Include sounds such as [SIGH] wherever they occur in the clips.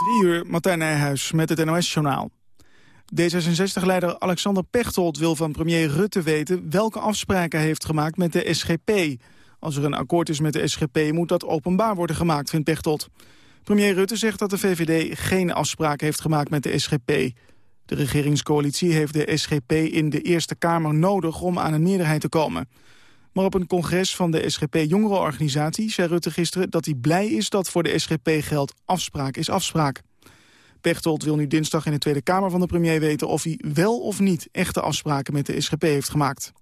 Drie uur, Martijn Nijhuis met het NOS-journaal. D66-leider Alexander Pechtold wil van premier Rutte weten... welke afspraken hij heeft gemaakt met de SGP. Als er een akkoord is met de SGP moet dat openbaar worden gemaakt, vindt Pechtold. Premier Rutte zegt dat de VVD geen afspraken heeft gemaakt met de SGP. De regeringscoalitie heeft de SGP in de Eerste Kamer nodig om aan een meerderheid te komen. Maar op een congres van de SGP-jongerenorganisatie zei Rutte gisteren dat hij blij is dat voor de SGP geldt afspraak is afspraak. Pechtold wil nu dinsdag in de Tweede Kamer van de premier weten of hij wel of niet echte afspraken met de SGP heeft gemaakt.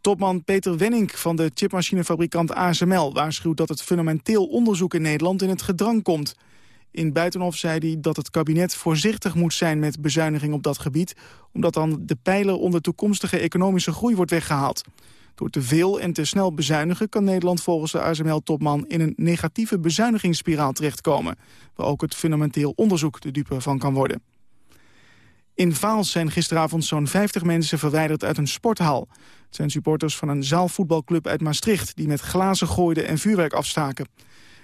Topman Peter Wenning van de chipmachinefabrikant ASML waarschuwt dat het fundamenteel onderzoek in Nederland in het gedrang komt. In Buitenhof zei hij dat het kabinet voorzichtig moet zijn met bezuiniging op dat gebied, omdat dan de pijler onder toekomstige economische groei wordt weggehaald. Door te veel en te snel bezuinigen kan Nederland volgens de ASML-topman in een negatieve bezuinigingsspiraal terechtkomen, waar ook het fundamenteel onderzoek de dupe van kan worden. In Vaals zijn gisteravond zo'n 50 mensen verwijderd uit een sporthal. Het zijn supporters van een zaalvoetbalclub uit Maastricht... die met glazen gooiden en vuurwerk afstaken.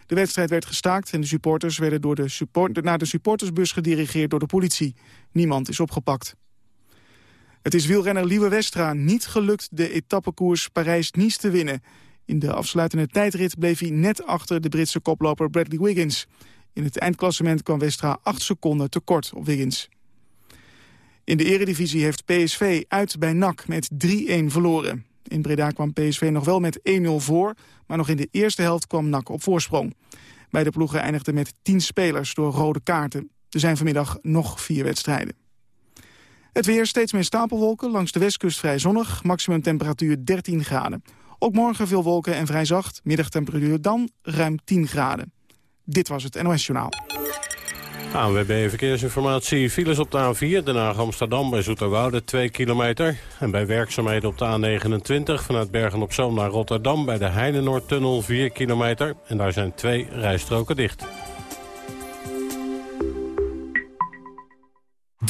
De wedstrijd werd gestaakt en de supporters werden door de support naar de supportersbus gedirigeerd door de politie. Niemand is opgepakt. Het is wielrenner Liewe Westra niet gelukt de etappekoers Parijs-Nice te winnen. In de afsluitende tijdrit bleef hij net achter de Britse koploper Bradley Wiggins. In het eindklassement kwam Westra 8 seconden tekort op Wiggins. In de eredivisie heeft PSV uit bij NAC met 3-1 verloren. In Breda kwam PSV nog wel met 1-0 voor, maar nog in de eerste helft kwam NAC op voorsprong. Beide ploegen eindigden met 10 spelers door rode kaarten. Er zijn vanmiddag nog vier wedstrijden. Het weer steeds meer stapelwolken, langs de westkust vrij zonnig, maximum temperatuur 13 graden. Ook morgen veel wolken en vrij zacht, middagtemperatuur dan ruim 10 graden. Dit was het NOS Journaal. ANWB Verkeersinformatie. Files op de A4, Den Haag Amsterdam bij Zoeterwoude 2 kilometer. En bij werkzaamheden op de A29 vanuit Bergen op Zoom naar Rotterdam... bij de Heinenoordtunnel 4 kilometer. En daar zijn twee rijstroken dicht.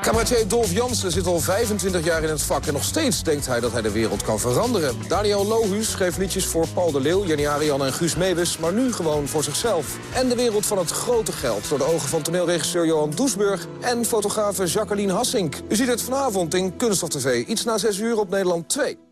Cabaretier Dolf Jansen zit al 25 jaar in het vak... en nog steeds denkt hij dat hij de wereld kan veranderen. Daniel Lohuus schreef liedjes voor Paul de Leeuw, Jenny Arian en Guus Meeuwis... maar nu gewoon voor zichzelf. En de wereld van het grote geld door de ogen van toneelregisseur Johan Doesburg... en fotografe Jacqueline Hassink. U ziet het vanavond in Kunststof TV, iets na 6 uur op Nederland 2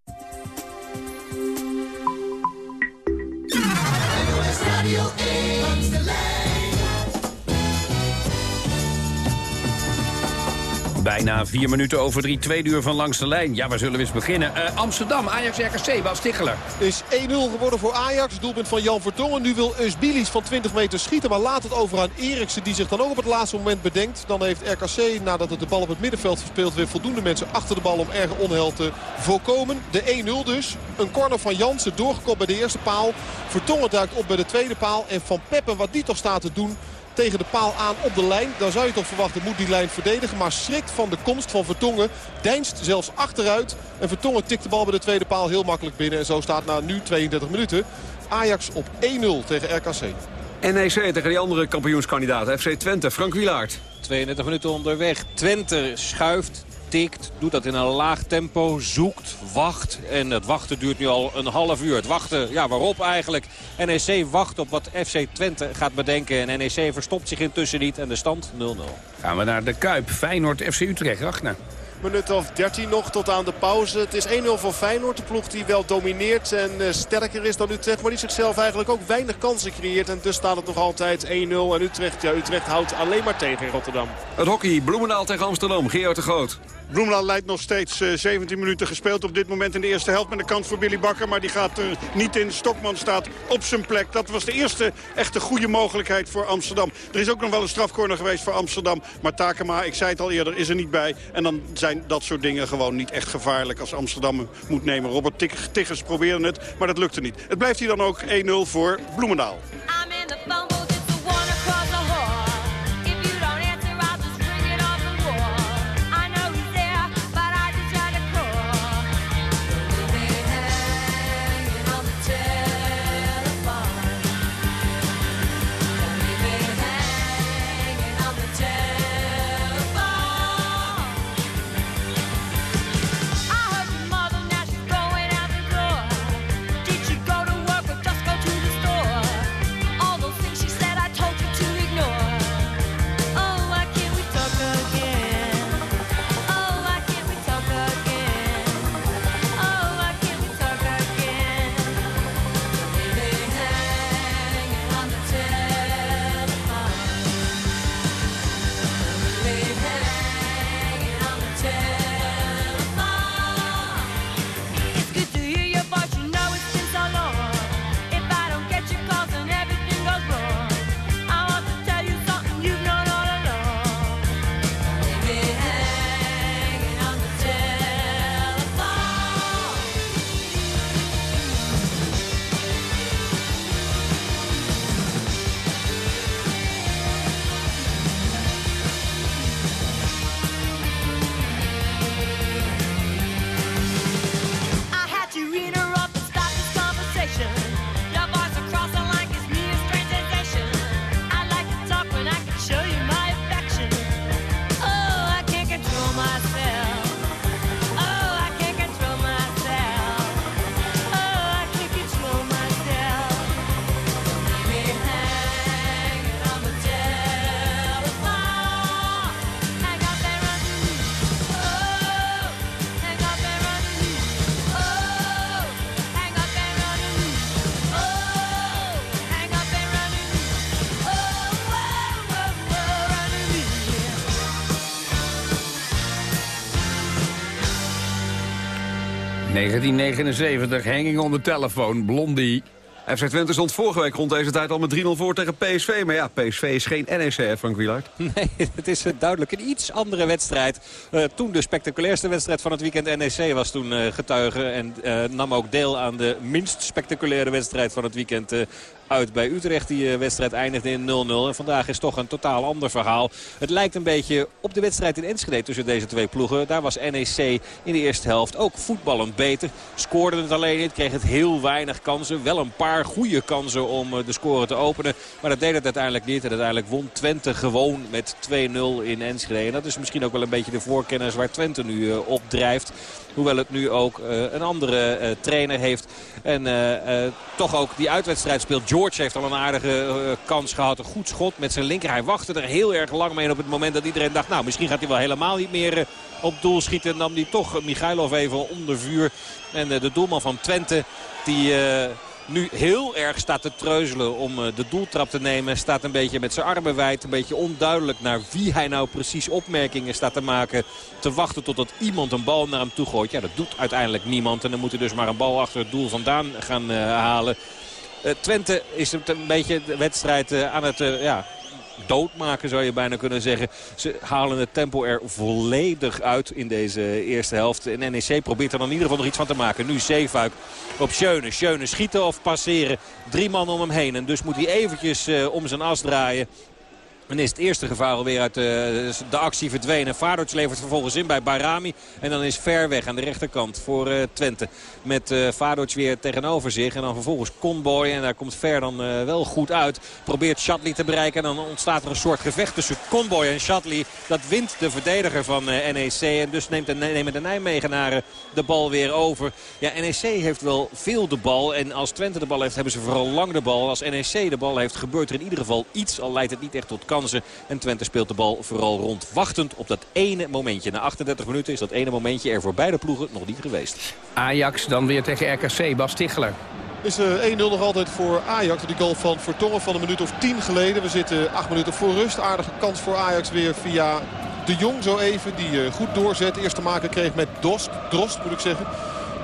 Radio 1. Bijna vier minuten over drie, tweede uur van Langs de Lijn. Ja, waar zullen we eens beginnen? Uh, Amsterdam, Ajax-RKC, Bas Ticheler. Is 1-0 geworden voor Ajax. Doelpunt van Jan Vertongen. Nu wil Eusbilis van 20 meter schieten. Maar laat het over aan Eriksen die zich dan ook op het laatste moment bedenkt. Dan heeft RKC, nadat het de bal op het middenveld verspeelt... weer voldoende mensen achter de bal om erge onheil te voorkomen. De 1-0 dus. Een corner van Jansen doorgekomen bij de eerste paal. Vertongen duikt op bij de tweede paal. En Van Peppen, wat die toch staat te doen tegen de paal aan op de lijn. Dan zou je toch verwachten, moet die lijn verdedigen. Maar schrikt van de komst van Vertongen. Deinst zelfs achteruit. En Vertongen tikt de bal bij de tweede paal heel makkelijk binnen. En zo staat na nu 32 minuten Ajax op 1-0 tegen RKC. NEC tegen die andere kampioenskandidaat, FC Twente, Frank Wilaert. 32 minuten onderweg. Twente schuift, tikt, doet dat in een laag tempo, zoekt, wacht. En het wachten duurt nu al een half uur. Het wachten, ja waarop eigenlijk? NEC wacht op wat FC Twente gaat bedenken. En NEC verstopt zich intussen niet en de stand 0-0. Gaan we naar de Kuip, Feyenoord, FC Utrecht, Ragnar minuut of 13 nog tot aan de pauze. Het is 1-0 voor Feyenoord. De ploeg die wel domineert en uh, sterker is dan Utrecht. Maar die zichzelf eigenlijk ook weinig kansen creëert. En dus staat het nog altijd 1-0. En Utrecht, ja, Utrecht houdt alleen maar tegen in Rotterdam. Het hockey, Bloemendaal tegen Amsterdam. Gerard de Groot. Bloemendaal leidt nog steeds 17 minuten gespeeld op dit moment in de eerste helft met een kans voor Billy Bakker. Maar die gaat er niet in. Stokman staat op zijn plek. Dat was de eerste echte goede mogelijkheid voor Amsterdam. Er is ook nog wel een strafcorner geweest voor Amsterdam. Maar Takema, ik zei het al eerder, is er niet bij. En dan zijn dat soort dingen gewoon niet echt gevaarlijk als Amsterdam moet nemen. Robert Tiggers probeerde het, maar dat lukte niet. Het blijft hier dan ook 1-0 voor Bloemendaal. ...1979, hanging on the telephone, Blondie. FC Twente stond vorige week rond deze tijd al met 3-0 voor tegen PSV. Maar ja, PSV is geen NEC, hè, Frank Wielaert? [LAUGHS] Nee, het is duidelijk een iets andere wedstrijd. Uh, toen de spectaculairste wedstrijd van het weekend NEC was toen uh, getuige. En uh, nam ook deel aan de minst spectaculaire wedstrijd van het weekend uit bij Utrecht. Die wedstrijd eindigde in 0-0. En vandaag is toch een totaal ander verhaal. Het lijkt een beetje op de wedstrijd in Enschede tussen deze twee ploegen. Daar was NEC in de eerste helft ook voetballend beter. Scoorde het alleen niet, kreeg het heel weinig kansen. Wel een paar goede kansen om de score te openen. Maar dat deed het uiteindelijk niet. En uiteindelijk won Twente gewoon met 2-0 in Enschede. En dat is misschien ook wel een beetje de voorkennis waar Twente nu uh, op drijft. Hoewel het nu ook uh, een andere uh, trainer heeft. En toch ook die uitwedstrijd speelt. George heeft al een aardige kans gehad. Een goed schot met zijn linker. Hij wachtte er heel erg lang mee. Op het moment dat iedereen dacht, nou misschien gaat hij wel helemaal niet meer op doel schieten. Nam hij toch Michailov even onder vuur. En de doelman van Twente die nu heel erg staat te treuzelen om de doeltrap te nemen. Staat een beetje met zijn armen wijd. Een beetje onduidelijk naar wie hij nou precies opmerkingen staat te maken. Te wachten totdat iemand een bal naar hem toe gooit. Ja, dat doet uiteindelijk niemand. En dan moet hij dus maar een bal achter het doel vandaan gaan uh, halen. Uh, Twente is een beetje de wedstrijd aan het ja, doodmaken zou je bijna kunnen zeggen. Ze halen het tempo er volledig uit in deze eerste helft. En NEC probeert er dan in ieder geval nog iets van te maken. Nu Zeefuik op Schöne. Schöne schieten of passeren. Drie man om hem heen. En dus moet hij eventjes uh, om zijn as draaien. En is het eerste gevaar alweer uit de, de actie verdwenen. Vaardoorts levert vervolgens in bij Barami. En dan is ver weg aan de rechterkant voor uh, Twente. Met uh, weer tegenover zich. En dan vervolgens Conboy. En daar komt Ver dan wel goed uit. Probeert Shatley te bereiken. En dan ontstaat er een soort gevecht tussen Conboy en Shatley. Dat wint de verdediger van NEC. En dus neemt nemen de Nijmegenaren de bal weer over. Ja, NEC heeft wel veel de bal. En als Twente de bal heeft, hebben ze vooral lang de bal. Als NEC de bal heeft, gebeurt er in ieder geval iets. Al leidt het niet echt tot kansen. En Twente speelt de bal vooral rond. Wachtend op dat ene momentje. Na 38 minuten is dat ene momentje er voor beide ploegen nog niet geweest. Ajax dan weer tegen RKC. Bas Ticheler. Is uh, 1-0 nog altijd voor Ajax. Die goal van Vertongen van een minuut of 10 geleden. We zitten 8 minuten voor rust. Aardige kans voor Ajax weer via De Jong zo even, die goed doorzet. Eerst te maken kreeg met Dost, Drost moet ik zeggen.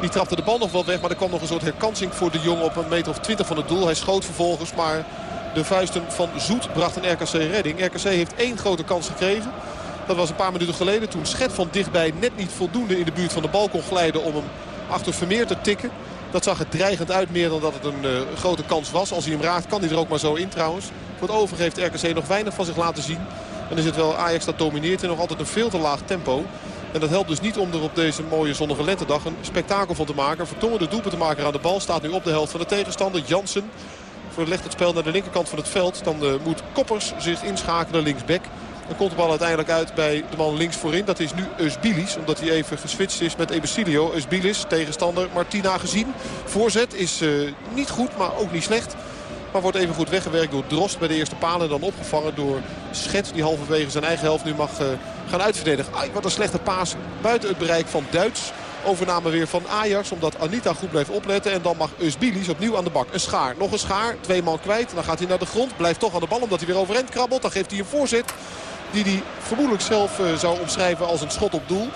Die trapte de bal nog wel weg, maar er kwam nog een soort herkansing voor de Jong op een meter of 20 van het doel. Hij schoot vervolgens, maar de vuisten van Zoet brachten RKC redding. RKC heeft één grote kans gekregen. Dat was een paar minuten geleden toen Schet van dichtbij net niet voldoende in de buurt van de bal kon glijden om hem achter Vermeer te tikken. Dat zag er dreigend uit meer dan dat het een uh, grote kans was. Als hij hem raakt kan hij er ook maar zo in trouwens. Voor het overige heeft RKC nog weinig van zich laten zien. En is het wel Ajax dat domineert en nog altijd een veel te laag tempo. En dat helpt dus niet om er op deze mooie zonnige lentedag een spektakel van te maken. Vertongen de doelpunt te maken aan de bal. Staat nu op de helft van de tegenstander. Jansen verlegt het spel naar de linkerkant van het veld. Dan uh, moet Koppers zich inschakelen linksback. Dan komt de bal uiteindelijk uit bij de man links voorin. Dat is nu Eusbilis, omdat hij even geswitcht is met Ebesilio. Eusbilis, tegenstander Martina gezien. Voorzet is uh, niet goed, maar ook niet slecht. Maar wordt even goed weggewerkt door Drost bij de eerste paal. En dan opgevangen door Schet, die halverwege zijn eigen helft nu mag uh, gaan uitverdedigen. Wat een slechte paas buiten het bereik van Duits. Overname weer van Ajax, omdat Anita goed blijft opletten. En dan mag Eusbilis opnieuw aan de bak. Een schaar, nog een schaar, twee man kwijt. Dan gaat hij naar de grond, blijft toch aan de bal omdat hij weer overeind krabbelt. Dan geeft hij een voorzet die hij vermoedelijk zelf uh, zou omschrijven als een schot op doel.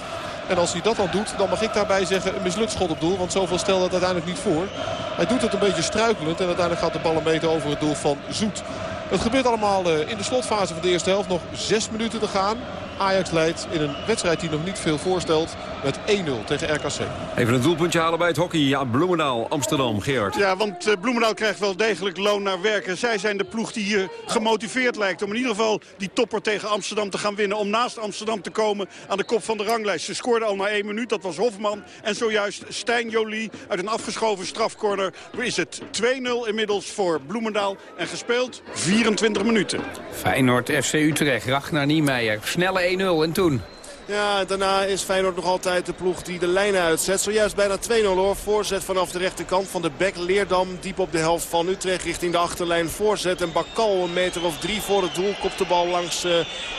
En als hij dat dan doet, dan mag ik daarbij zeggen een mislukt schot op doel. Want zoveel stelt dat uiteindelijk niet voor. Hij doet het een beetje struikelend. En uiteindelijk gaat de bal een meter over het doel van Zoet. Het gebeurt allemaal uh, in de slotfase van de eerste helft. Nog zes minuten te gaan. Ajax leidt in een wedstrijd die nog niet veel voorstelt met 1-0 tegen RKC. Even een doelpuntje halen bij het hockey. Ja, Bloemendaal, Amsterdam, Gerard. Ja, want uh, Bloemendaal krijgt wel degelijk loon naar werken. Zij zijn de ploeg die hier gemotiveerd lijkt om in ieder geval die topper tegen Amsterdam te gaan winnen. Om naast Amsterdam te komen aan de kop van de ranglijst. Ze scoorden al maar één minuut, dat was Hofman. En zojuist Stijn Jolie uit een afgeschoven strafcorner. Is het 2-0 inmiddels voor Bloemendaal en gespeeld 24 minuten. Feyenoord, FC Utrecht, Ragnar Niemeyer. Snelle 1-0 en toen? Ja, daarna is Feyenoord nog altijd de ploeg die de lijnen uitzet. Zojuist bijna 2-0 hoor. Voorzet vanaf de rechterkant van de bek. Leerdam diep op de helft van Utrecht richting de achterlijn. Voorzet en Bakal een meter of drie voor het doel. Kopt de bal langs uh,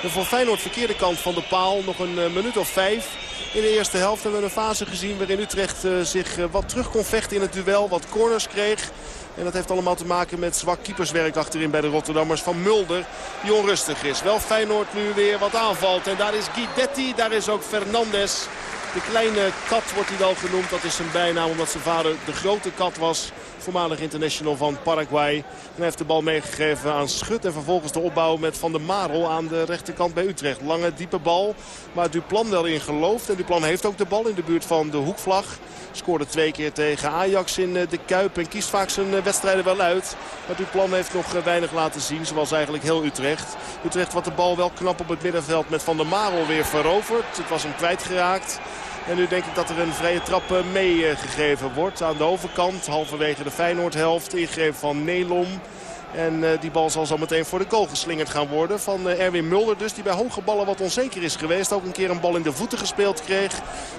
de voor Feyenoord verkeerde kant van de paal. Nog een uh, minuut of vijf. In de eerste helft hebben we een fase gezien waarin Utrecht uh, zich wat terug kon vechten in het duel. Wat corners kreeg. En dat heeft allemaal te maken met zwak keeperswerk achterin bij de Rotterdammers van Mulder. Die onrustig is. Wel Feyenoord nu weer wat aanvalt. En daar is Guidetti, daar is ook Fernandes. De kleine kat wordt hij wel genoemd. Dat is zijn bijnaam omdat zijn vader de grote kat was. Voormalig international van Paraguay. Hij heeft de bal meegegeven aan Schut. En vervolgens de opbouw met Van der Marel aan de rechterkant bij Utrecht. Lange, diepe bal. Waar Duplan wel in gelooft. En Duplan heeft ook de bal in de buurt van de hoekvlag. Scoorde twee keer tegen Ajax in de Kuip. En kiest vaak zijn wedstrijden wel uit. Maar Duplan heeft nog weinig laten zien. Zoals eigenlijk heel Utrecht. Utrecht wat de bal wel knap op het middenveld met Van der Marel weer veroverd. Het was hem kwijtgeraakt. En nu denk ik dat er een vrije trap meegegeven wordt. Aan de overkant, halverwege de Feyenoord-helft. Ingegeven van Nelom. En uh, die bal zal zo meteen voor de goal geslingerd gaan worden. Van uh, Erwin Mulder dus, die bij hoge ballen wat onzeker is geweest. Ook een keer een bal in de voeten gespeeld kreeg.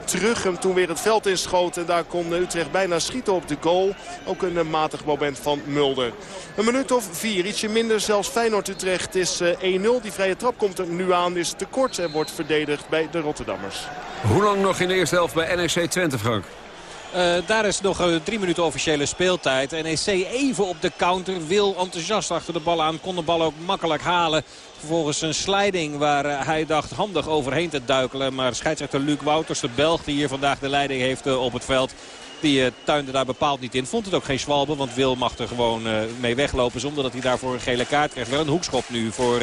Terug hem toen weer het veld inschoot. En daar kon Utrecht bijna schieten op de goal. Ook een matig moment van Mulder. Een minuut of vier, ietsje minder. Zelfs Feyenoord-Utrecht is 1-0. Die vrije trap komt er nu aan, is te kort en wordt verdedigd bij de Rotterdammers. Hoe lang nog in de eerste helft bij NEC Twente, Frank? Uh, daar is nog uh, drie minuten officiële speeltijd. NEC even op de counter. Wil enthousiast achter de bal aan. Kon de bal ook makkelijk halen. Vervolgens een sliding waar uh, hij dacht handig overheen te duikelen. Maar scheidsrechter Luc Wouters, de Belg die hier vandaag de leiding heeft op het veld... Die tuinde daar bepaald niet in. Vond het ook geen zwalbe, want Wil mag er gewoon mee weglopen... zonder dat hij daarvoor een gele kaart krijgt. Wel een hoekschop nu voor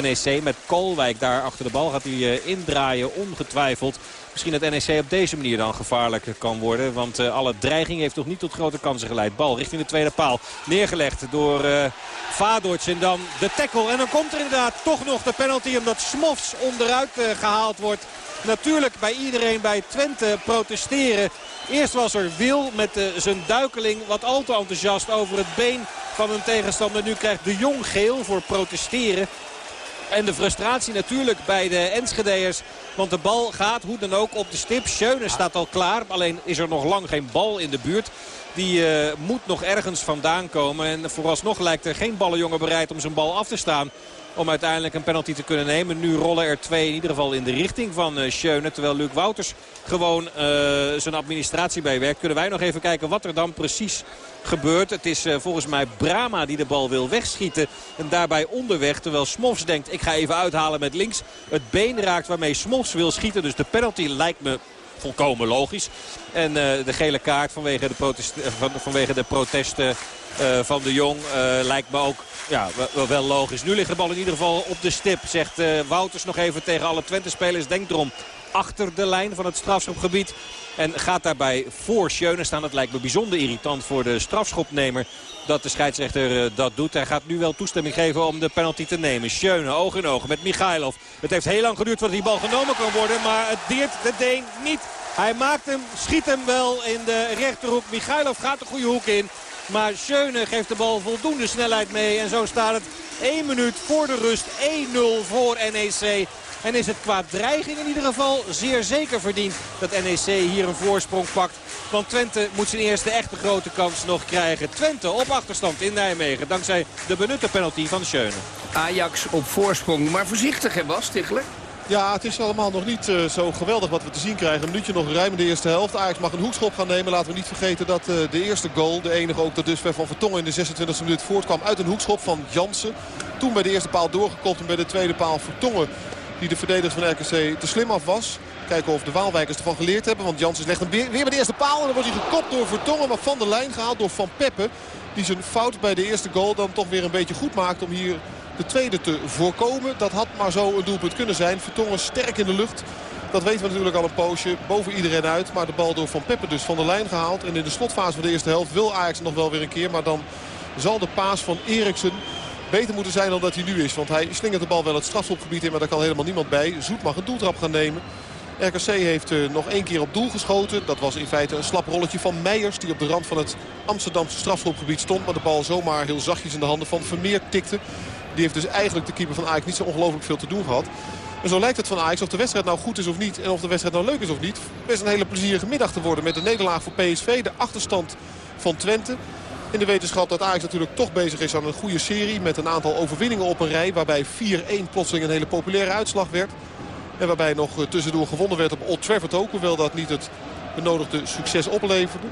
NEC met Kolwijk daar achter de bal. Gaat hij indraaien, ongetwijfeld. Misschien dat NEC op deze manier dan gevaarlijk kan worden. Want uh, alle dreiging heeft nog niet tot grote kansen geleid. Bal richting de tweede paal. Neergelegd door uh. En dan de tackle. En dan komt er inderdaad toch nog de penalty. Omdat Smofs onderuit uh, gehaald wordt. Natuurlijk bij iedereen bij Twente protesteren. Eerst was er Wil met zijn duikeling wat al te enthousiast over het been van een tegenstander. Nu krijgt de Jong geel voor protesteren. En de frustratie natuurlijk bij de Enschede'ers. Want de bal gaat hoe dan ook op de stip. Schöne staat al klaar. Alleen is er nog lang geen bal in de buurt. Die uh, moet nog ergens vandaan komen. En vooralsnog lijkt er geen ballenjongen bereid om zijn bal af te staan. Om uiteindelijk een penalty te kunnen nemen. Nu rollen er twee in ieder geval in de richting van uh, Schöne. Terwijl Luc Wouters gewoon uh, zijn administratie bijwerkt. Kunnen wij nog even kijken wat er dan precies gebeurt. Het is uh, volgens mij Brama die de bal wil wegschieten. En daarbij onderweg. Terwijl Smofs denkt ik ga even uithalen met links. Het been raakt waarmee Smofs wil schieten. Dus de penalty lijkt me volkomen logisch. En uh, de gele kaart vanwege de, protest, van, vanwege de protesten uh, van de Jong lijkt me ook ja, wel, logisch. Nu ligt de bal in ieder geval op de stip. Zegt Wouters nog even tegen alle Twente-spelers. Denk erom achter de lijn van het strafschopgebied. En gaat daarbij voor Schöne staan. Dat lijkt me bijzonder irritant voor de strafschopnemer dat de scheidsrechter dat doet. Hij gaat nu wel toestemming geven om de penalty te nemen. Schöne, oog in oog met Michailov. Het heeft heel lang geduurd voordat die bal genomen kan worden. Maar het deert de Deen niet. Hij maakt hem, schiet hem wel in de rechterhoek. Michailov gaat de goede hoek in. Maar Schöne geeft de bal voldoende snelheid mee. En zo staat het 1 minuut voor de rust. 1-0 voor NEC. En is het qua dreiging in ieder geval zeer zeker verdiend dat NEC hier een voorsprong pakt. Want Twente moet zijn eerste echte grote kans nog krijgen. Twente op achterstand in Nijmegen dankzij de benutte penalty van Schöne. Ajax op voorsprong, maar voorzichtig hè Stichler? Ja, het is allemaal nog niet uh, zo geweldig wat we te zien krijgen. Een minuutje nog ruim in de eerste helft. Ajax mag een hoekschop gaan nemen. Laten we niet vergeten dat uh, de eerste goal, de enige ook tot dusver van Vertongen in de 26e minuut voortkwam uit een hoekschop van Jansen. Toen bij de eerste paal doorgekopt en bij de tweede paal Vertongen die de verdedigers van RKC te slim af was. Kijken of de Waalwijkers ervan geleerd hebben. Want Jansen legt hem weer, weer bij de eerste paal. En dan wordt hij gekopt door Vertongen. Maar van de lijn gehaald door Van Peppe. Die zijn fout bij de eerste goal dan toch weer een beetje goed maakt. Om hier de tweede te voorkomen. Dat had maar zo een doelpunt kunnen zijn. Vertongen sterk in de lucht. Dat weten we natuurlijk al een poosje. Boven iedereen uit. Maar de bal door Van Peppe dus van de lijn gehaald. En in de slotfase van de eerste helft wil Ajax nog wel weer een keer. Maar dan zal de paas van Eriksen beter moeten zijn dan dat hij nu is. Want hij slingert de bal wel het strafschopgebied in, maar daar kan helemaal niemand bij. Zoet mag een doeltrap gaan nemen. RKC heeft uh, nog één keer op doel geschoten. Dat was in feite een slap rolletje van Meijers. Die op de rand van het Amsterdamse strafschopgebied stond. Maar de bal zomaar heel zachtjes in de handen van Vermeer tikte. Die heeft dus eigenlijk de keeper van Ajax niet zo ongelooflijk veel te doen gehad. En zo lijkt het van Ajax of de wedstrijd nou goed is of niet. En of de wedstrijd nou leuk is of niet. Best een hele plezierige middag te worden met de nederlaag voor PSV. De achterstand van Twente. In de wetenschap dat Ajax natuurlijk toch bezig is aan een goede serie. Met een aantal overwinningen op een rij. Waarbij 4-1 plotseling een hele populaire uitslag werd. En waarbij nog tussendoor gewonnen werd op Old Trafford ook. Hoewel dat niet het benodigde succes opleverde.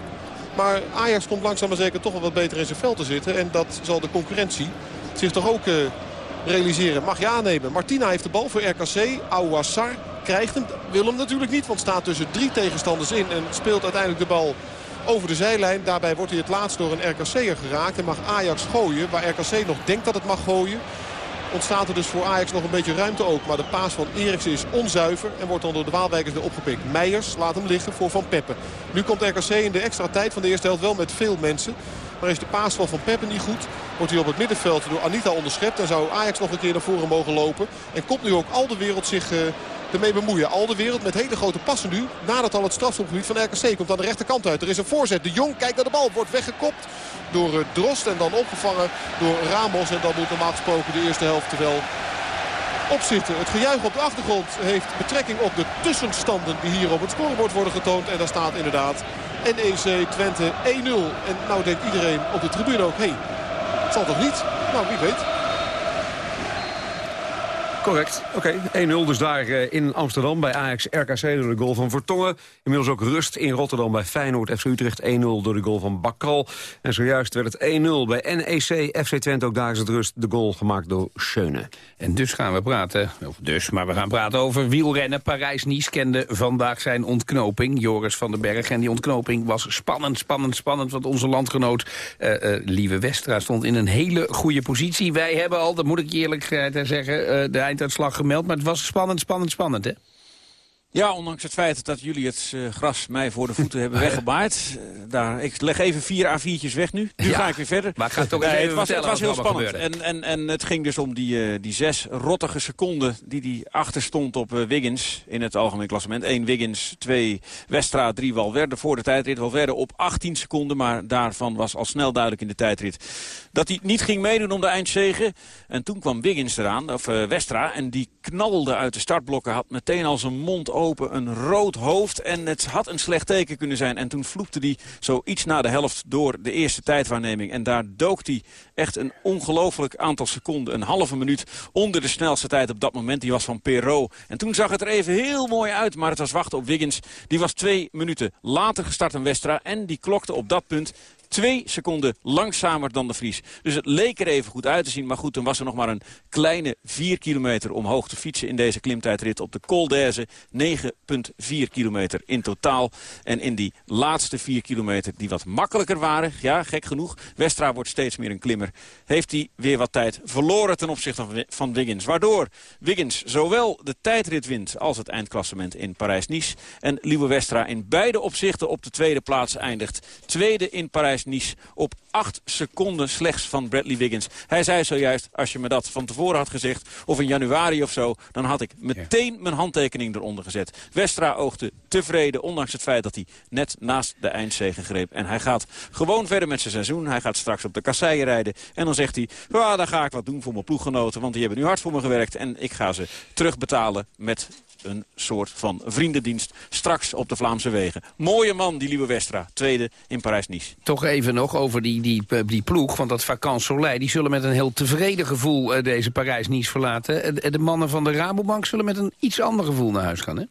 Maar Ajax komt langzaam maar zeker toch wel wat beter in zijn veld te zitten. En dat zal de concurrentie zich toch ook uh, realiseren. Mag je aannemen. Martina heeft de bal voor RKC. Ouassar krijgt hem. Wil hem natuurlijk niet. Want staat tussen drie tegenstanders in. En speelt uiteindelijk de bal over de zijlijn. Daarbij wordt hij het laatst door een RKC'er geraakt. En mag Ajax gooien. Waar RKC nog denkt dat het mag gooien. Ontstaat er dus voor Ajax nog een beetje ruimte ook. Maar de paas van Eriksen is onzuiver. En wordt dan door de Waalwijkers weer opgepikt. Meijers laat hem liggen voor Van Peppe. Nu komt RKC in de extra tijd van de eerste helft wel met veel mensen. Maar is de paas van Van Peppe niet goed. Wordt hij op het middenveld door Anita onderschept. En zou Ajax nog een keer naar voren mogen lopen. En komt nu ook al de wereld zich... Uh, ermee bemoeien. Al de wereld met hele grote passen nu. Nadat al het strafschopgebied van RKC komt aan de rechterkant uit. Er is een voorzet. De Jong kijkt naar de bal. Wordt weggekopt door uh, Drost. En dan opgevangen door Ramos. En dan moet normaal gesproken de eerste helft wel opzitten. Het gejuich op de achtergrond heeft betrekking op de tussenstanden die hier op het scorebord worden getoond. En daar staat inderdaad NEC Twente 1-0. En nou denkt iedereen op de tribune ook, hé, hey, zal toch niet? Nou, wie weet. Correct. Oké, okay. 1-0 dus daar uh, in Amsterdam bij Ajax RKC door de goal van Vertongen. Inmiddels ook rust in Rotterdam bij Feyenoord FC Utrecht 1-0 door de goal van Bakkal. En zojuist werd het 1-0 bij NEC FC Twente. Ook daar is het rust de goal gemaakt door Schöne. En dus gaan we praten, of dus, maar we gaan praten over wielrennen. Parijs-Nice kende vandaag zijn ontknoping, Joris van den Berg. En die ontknoping was spannend, spannend, spannend. Want onze landgenoot uh, uh, Lieve Westra stond in een hele goede positie. Wij hebben al, dat moet ik eerlijk zeggen, de einduitslag gemeld. Maar het was spannend, spannend, spannend, hè? Ja, ondanks het feit dat jullie het uh, gras mij voor de voeten hebben [LAUGHS] weggebaaid. Uh, daar, ik leg even vier A4'tjes weg nu. Nu ja, ga ik weer verder. Maar ik ga het ook nee, even het was, het was heel spannend. En, en, en het ging dus om die, uh, die zes rottige seconden die die achter stond op Wiggins in het algemeen klassement. 1 Wiggins, 2 Westra, 3 Valverde voor de tijdrit. Valverde op 18 seconden, maar daarvan was al snel duidelijk in de tijdrit dat hij niet ging meedoen om de eindzegen. En toen kwam Wiggins eraan, of Westra, en die knalde uit de startblokken. Had meteen al zijn mond open open, een rood hoofd. En het had een slecht teken kunnen zijn. En toen vloepte hij zo iets na de helft door de eerste tijdwaarneming. En daar dook hij echt een ongelooflijk aantal seconden. Een halve minuut onder de snelste tijd op dat moment. Die was van Perrault. En toen zag het er even heel mooi uit. Maar het was wachten op Wiggins. Die was twee minuten later gestart dan Westra. En die klokte op dat punt twee seconden langzamer dan de Vries. Dus het leek er even goed uit te zien. Maar goed, toen was er nog maar een kleine 4 kilometer omhoog te fietsen in deze klimtijdrit op de Col d'Aise. 9,4 kilometer in totaal. En in die laatste 4 kilometer die wat makkelijker waren, ja, gek genoeg. Westra wordt steeds meer een klimmer. Heeft hij weer wat tijd verloren ten opzichte van Wiggins. Waardoor Wiggins zowel de tijdrit wint als het eindklassement in Parijs-Nice. En Liewe Westra in beide opzichten op de tweede plaats eindigt. Tweede in Parijs Op 8 seconden slechts van Bradley Wiggins. Hij zei zojuist, als je me dat van tevoren had gezegd... of in januari of zo, dan had ik meteen mijn handtekening eronder gezet. Westra oogde tevreden, ondanks het feit dat hij net naast de eindzegen greep. En hij gaat gewoon verder met zijn seizoen. Hij gaat straks op de kasseien rijden. En dan zegt hij, dan ga ik wat doen voor mijn ploeggenoten... want die hebben nu hard voor me gewerkt en ik ga ze terugbetalen met een soort van vriendendienst straks op de Vlaamse wegen. Mooie man, die Lieve Westra. Tweede in Parijs-Nice. Toch even nog over die, die, eh, die ploeg, want dat Vacances Soleil... die zullen met een heel tevreden gevoel uh, deze Parijs-Nice verlaten. Uh, de mannen van de Rabobank zullen met een iets ander gevoel naar huis gaan, hè?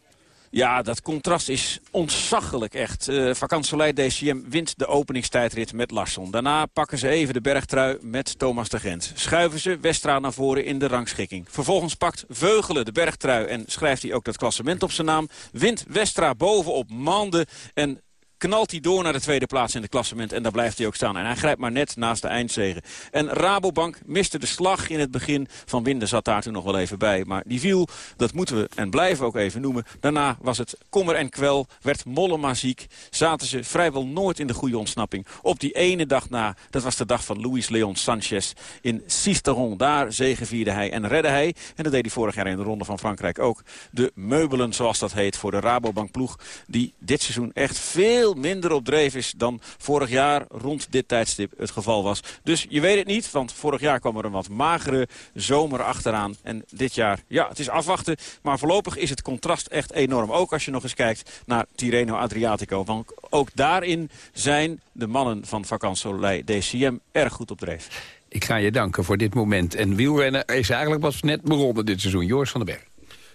Ja, dat contrast is ontzaglijk echt. Vakant Soleil DCM wint de openingstijdrit met Larsson. Daarna pakken ze even de bergtrui met Thomas de Gent. Schuiven ze Westra naar voren in de rangschikking. Vervolgens pakt Veugelen de bergtrui en schrijft hij ook dat klassement op zijn naam. Wint Westra bovenop Mande en knalt hij door naar de tweede plaats in het klassement. En daar blijft hij ook staan. En hij grijpt maar net naast de eindzegen. En Rabobank miste de slag in het begin. Van Winden zat daar toen nog wel even bij. Maar die viel, dat moeten we en blijven ook even noemen. Daarna was het kommer en kwel. Werd Mollema ziek. Zaten ze vrijwel nooit in de goede ontsnapping. Op die ene dag na, dat was de dag van Luis Leon Sanchez. In Sisteron, daar zegevierde hij en redde hij. En dat deed hij vorig jaar in de Ronde van Frankrijk ook. De meubelen, zoals dat heet, voor de Rabobank ploeg. Die dit seizoen echt veel minder op dreef is dan vorig jaar rond dit tijdstip het geval was. Dus je weet het niet, want vorig jaar kwam er een wat magere zomer achteraan. En dit jaar, ja, het is afwachten. Maar voorlopig is het contrast echt enorm. Ook als je nog eens kijkt naar Tirreno Adriatico. Want ook daarin zijn de mannen van Vakant Soleil DCM erg goed op dreef. Ik ga je danken voor dit moment. En wielrennen is eigenlijk pas net begonnen dit seizoen. Joris van den Berg.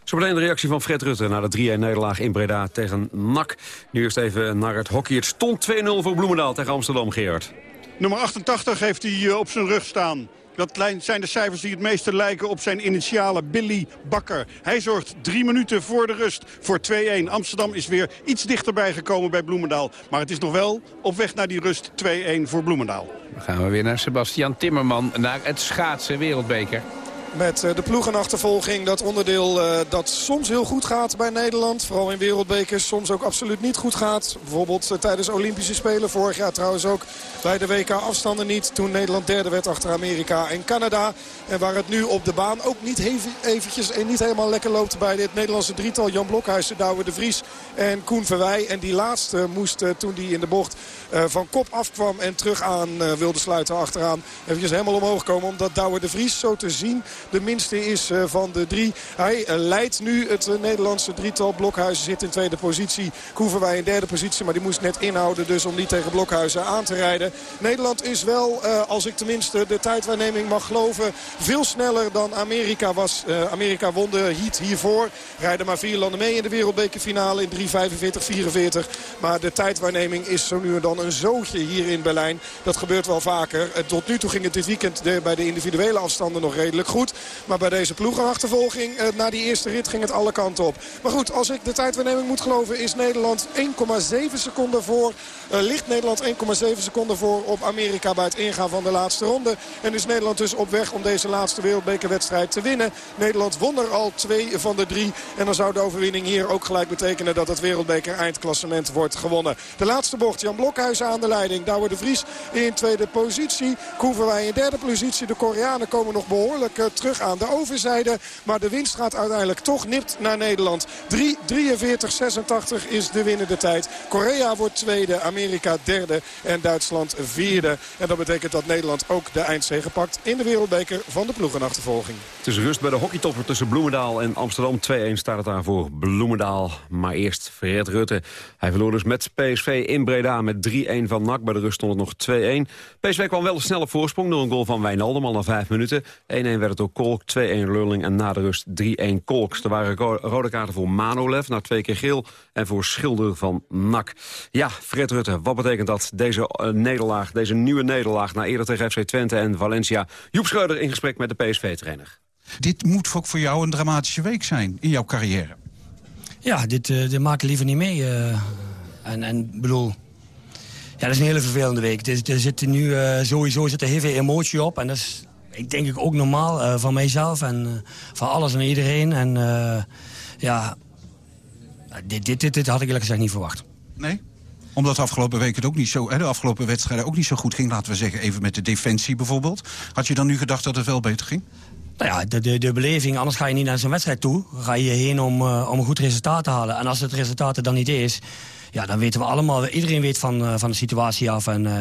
Zometeen de reactie van Fred Rutte na de 3-1-nederlaag in Breda tegen NAC. Nu eerst even naar het hockey. Het stond 2-0 voor Bloemendaal tegen Amsterdam, Gerard. Nummer 88 heeft hij eh, op zijn rug staan. Dat zijn de cijfers die het meeste lijken op zijn initiale Billy Bakker. Hij zorgt drie minuten voor de rust voor 2-1. Amsterdam is weer iets dichterbij gekomen bij Bloemendaal. Maar het is nog wel op weg naar die rust 2-1 voor Bloemendaal. Dan gaan we weer naar Sebastian Timmerman, naar het schaatsen wereldbeker. Met eh, de ploegenachtervolging, dat onderdeel uh, dat soms heel goed gaat bij Nederland. Vooral in wereldbekers, soms ook absoluut niet goed gaat. Bijvoorbeeld uh, tijdens Olympische Spelen, vorig jaar trouwens ook bij de WK afstanden niet. Toen Nederland derde werd achter Amerika en Canada. En waar het nu op de baan ook niet eventjes en niet helemaal lekker loopt bij dit Nederlandse drietal. Jan Blokhuizen, Douwe de Vries en Koen Verwij. En die laatste moest toen die in de bocht van kop afkwam en terug aan wilde sluiten achteraan. Eventjes helemaal omhoog komen omdat Douwe de Vries zo te zien de minste is eh, van de drie. Hij eh, leidt nu het eh, Nederlandse drietal. Blokhuizen zit in tweede positie. Koeverwij in derde positie, maar die moest net inhouden dus om niet tegen Blokhuizen aan te rijden. Nederland is wel, als ik tenminste de tijdwaarneming mag geloven, veel sneller dan Amerika was. Amerika won de heat hiervoor. Rijden maar vier landen mee in de wereldbekerfinale in 3.45-44. Maar de tijdwaarneming is zo nu en dan een zootje hier in Berlijn. Dat gebeurt wel vaker. Tot nu toe ging het dit weekend bij de individuele afstanden nog redelijk goed. Maar bij deze ploegenachtervolging, eh, na die eerste rit, ging het alle kanten op. Maar goed, als ik de tijdwaarneming moet geloven, is Nederland 1,7 seconden voor. Uh, ligt Nederland 1,7 seconden voor op Amerika bij het ingaan van de laatste ronde. En is Nederland dus op weg om deze laatste wereldbekerwedstrijd te winnen. Nederland won er al twee van de drie. En dan zou de overwinning hier ook gelijk betekenen dat het wereldbeker eindklassement wordt gewonnen. De laatste bocht, Jan Blokhuizen aan de leiding. Douwe de Vries in tweede positie. Koeverwij in derde positie. De Koreanen komen nog behoorlijk uh, terug aan de overzijde. Maar de winst gaat uiteindelijk toch nipt naar Nederland. 3.43.86 is de winnende tijd. Korea wordt tweede, Amerika derde en Duitsland vierde. En dat betekent dat Nederland ook de eindzege pakt in de wereldbeker van de ploegenachtervolging. Het is rust bij de hockeytopper tussen Bloemendaal en Amsterdam. 2-1 staat het daar voor Bloemendaal. Maar eerst Fred Rutte. Hij verloor dus met PSV in Breda met 3-1 van NAC. Bij de rust stond het nog 2-1. PSV kwam wel een snelle voorsprong door een goal van Wijnaldum al na 5 minuten. 1-1 werd het door Kolk, 2-1 Lulling en na de rust 3-1 Kolks. Er waren rode kaarten voor Manolev, na twee keer geel. En voor Schilder van NAC. Ja, Fred Rutte, wat betekent dat, deze uh, nederlaag, deze nieuwe nederlaag... na eerder tegen FC Twente en Valencia? Joep Schreuder in gesprek met de PSV-trainer. Dit moet ook voor jou een dramatische week zijn in jouw carrière. Ja, dit, uh, dit maak ik liever niet mee. Uh, en, en bedoel... Ja, dat is een hele vervelende week. Er, er zit nu uh, sowieso zit er heel veel emotie op. En dat is, ik denk ik, ook normaal van mijzelf en van alles en iedereen. En ja, dit, dit, dit, dit had ik eerlijk gezegd niet verwacht. Nee? Omdat de afgelopen weken het ook niet zo, hè, de afgelopen wedstrijden ook niet zo goed ging. Laten we zeggen, even met de defensie bijvoorbeeld. Had je dan nu gedacht dat het wel beter ging? Nou ja, de, de, de beleving, anders ga je niet naar zo'n wedstrijd toe. Ga je heen om, uh, om een goed resultaat te halen. En als het resultaat er dan niet is, ja, dan weten we allemaal, iedereen weet van, uh, van de situatie af. En uh,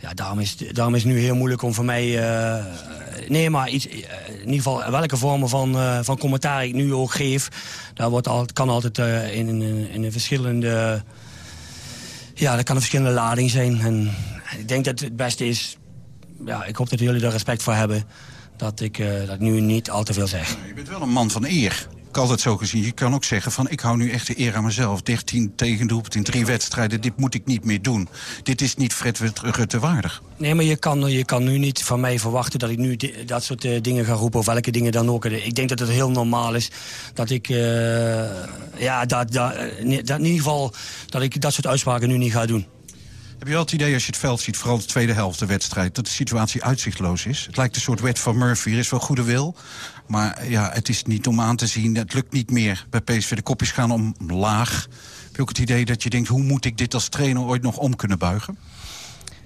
ja, daarom is, daarom is het nu heel moeilijk om voor mij, nee, maar iets, in ieder geval welke vormen van, van commentaar ik nu ook geef. Daar wordt al, kan altijd in, in, in een verschillende, ja, dat kan een verschillende lading zijn. En ik denk dat het beste is, ja, ik hoop dat jullie daar respect voor hebben dat ik dat nu niet al te veel zeg. Je bent wel een man van eer. Ik altijd zo gezien. Je kan ook zeggen van ik hou nu echt de eer aan mezelf. 13 tegendoelpunten in drie wedstrijden. Dit moet ik niet meer doen. Dit is niet Fred Rutte waardig. Nee, maar je kan, je kan nu niet van mij verwachten dat ik nu dat soort uh, dingen ga roepen. Of welke dingen dan ook. Ik denk dat het heel normaal is dat ik... Uh, ja, dat, dat, in ieder geval dat ik dat soort uitspraken nu niet ga doen. Heb je wel het idee als je het veld ziet, vooral de tweede helft, de wedstrijd... dat de situatie uitzichtloos is? Het lijkt een soort wet van Murphy. Er is wel goede wil, maar ja, het is niet om aan te zien. Het lukt niet meer bij PSV. De kopjes gaan omlaag. Heb je ook het idee dat je denkt... hoe moet ik dit als trainer ooit nog om kunnen buigen?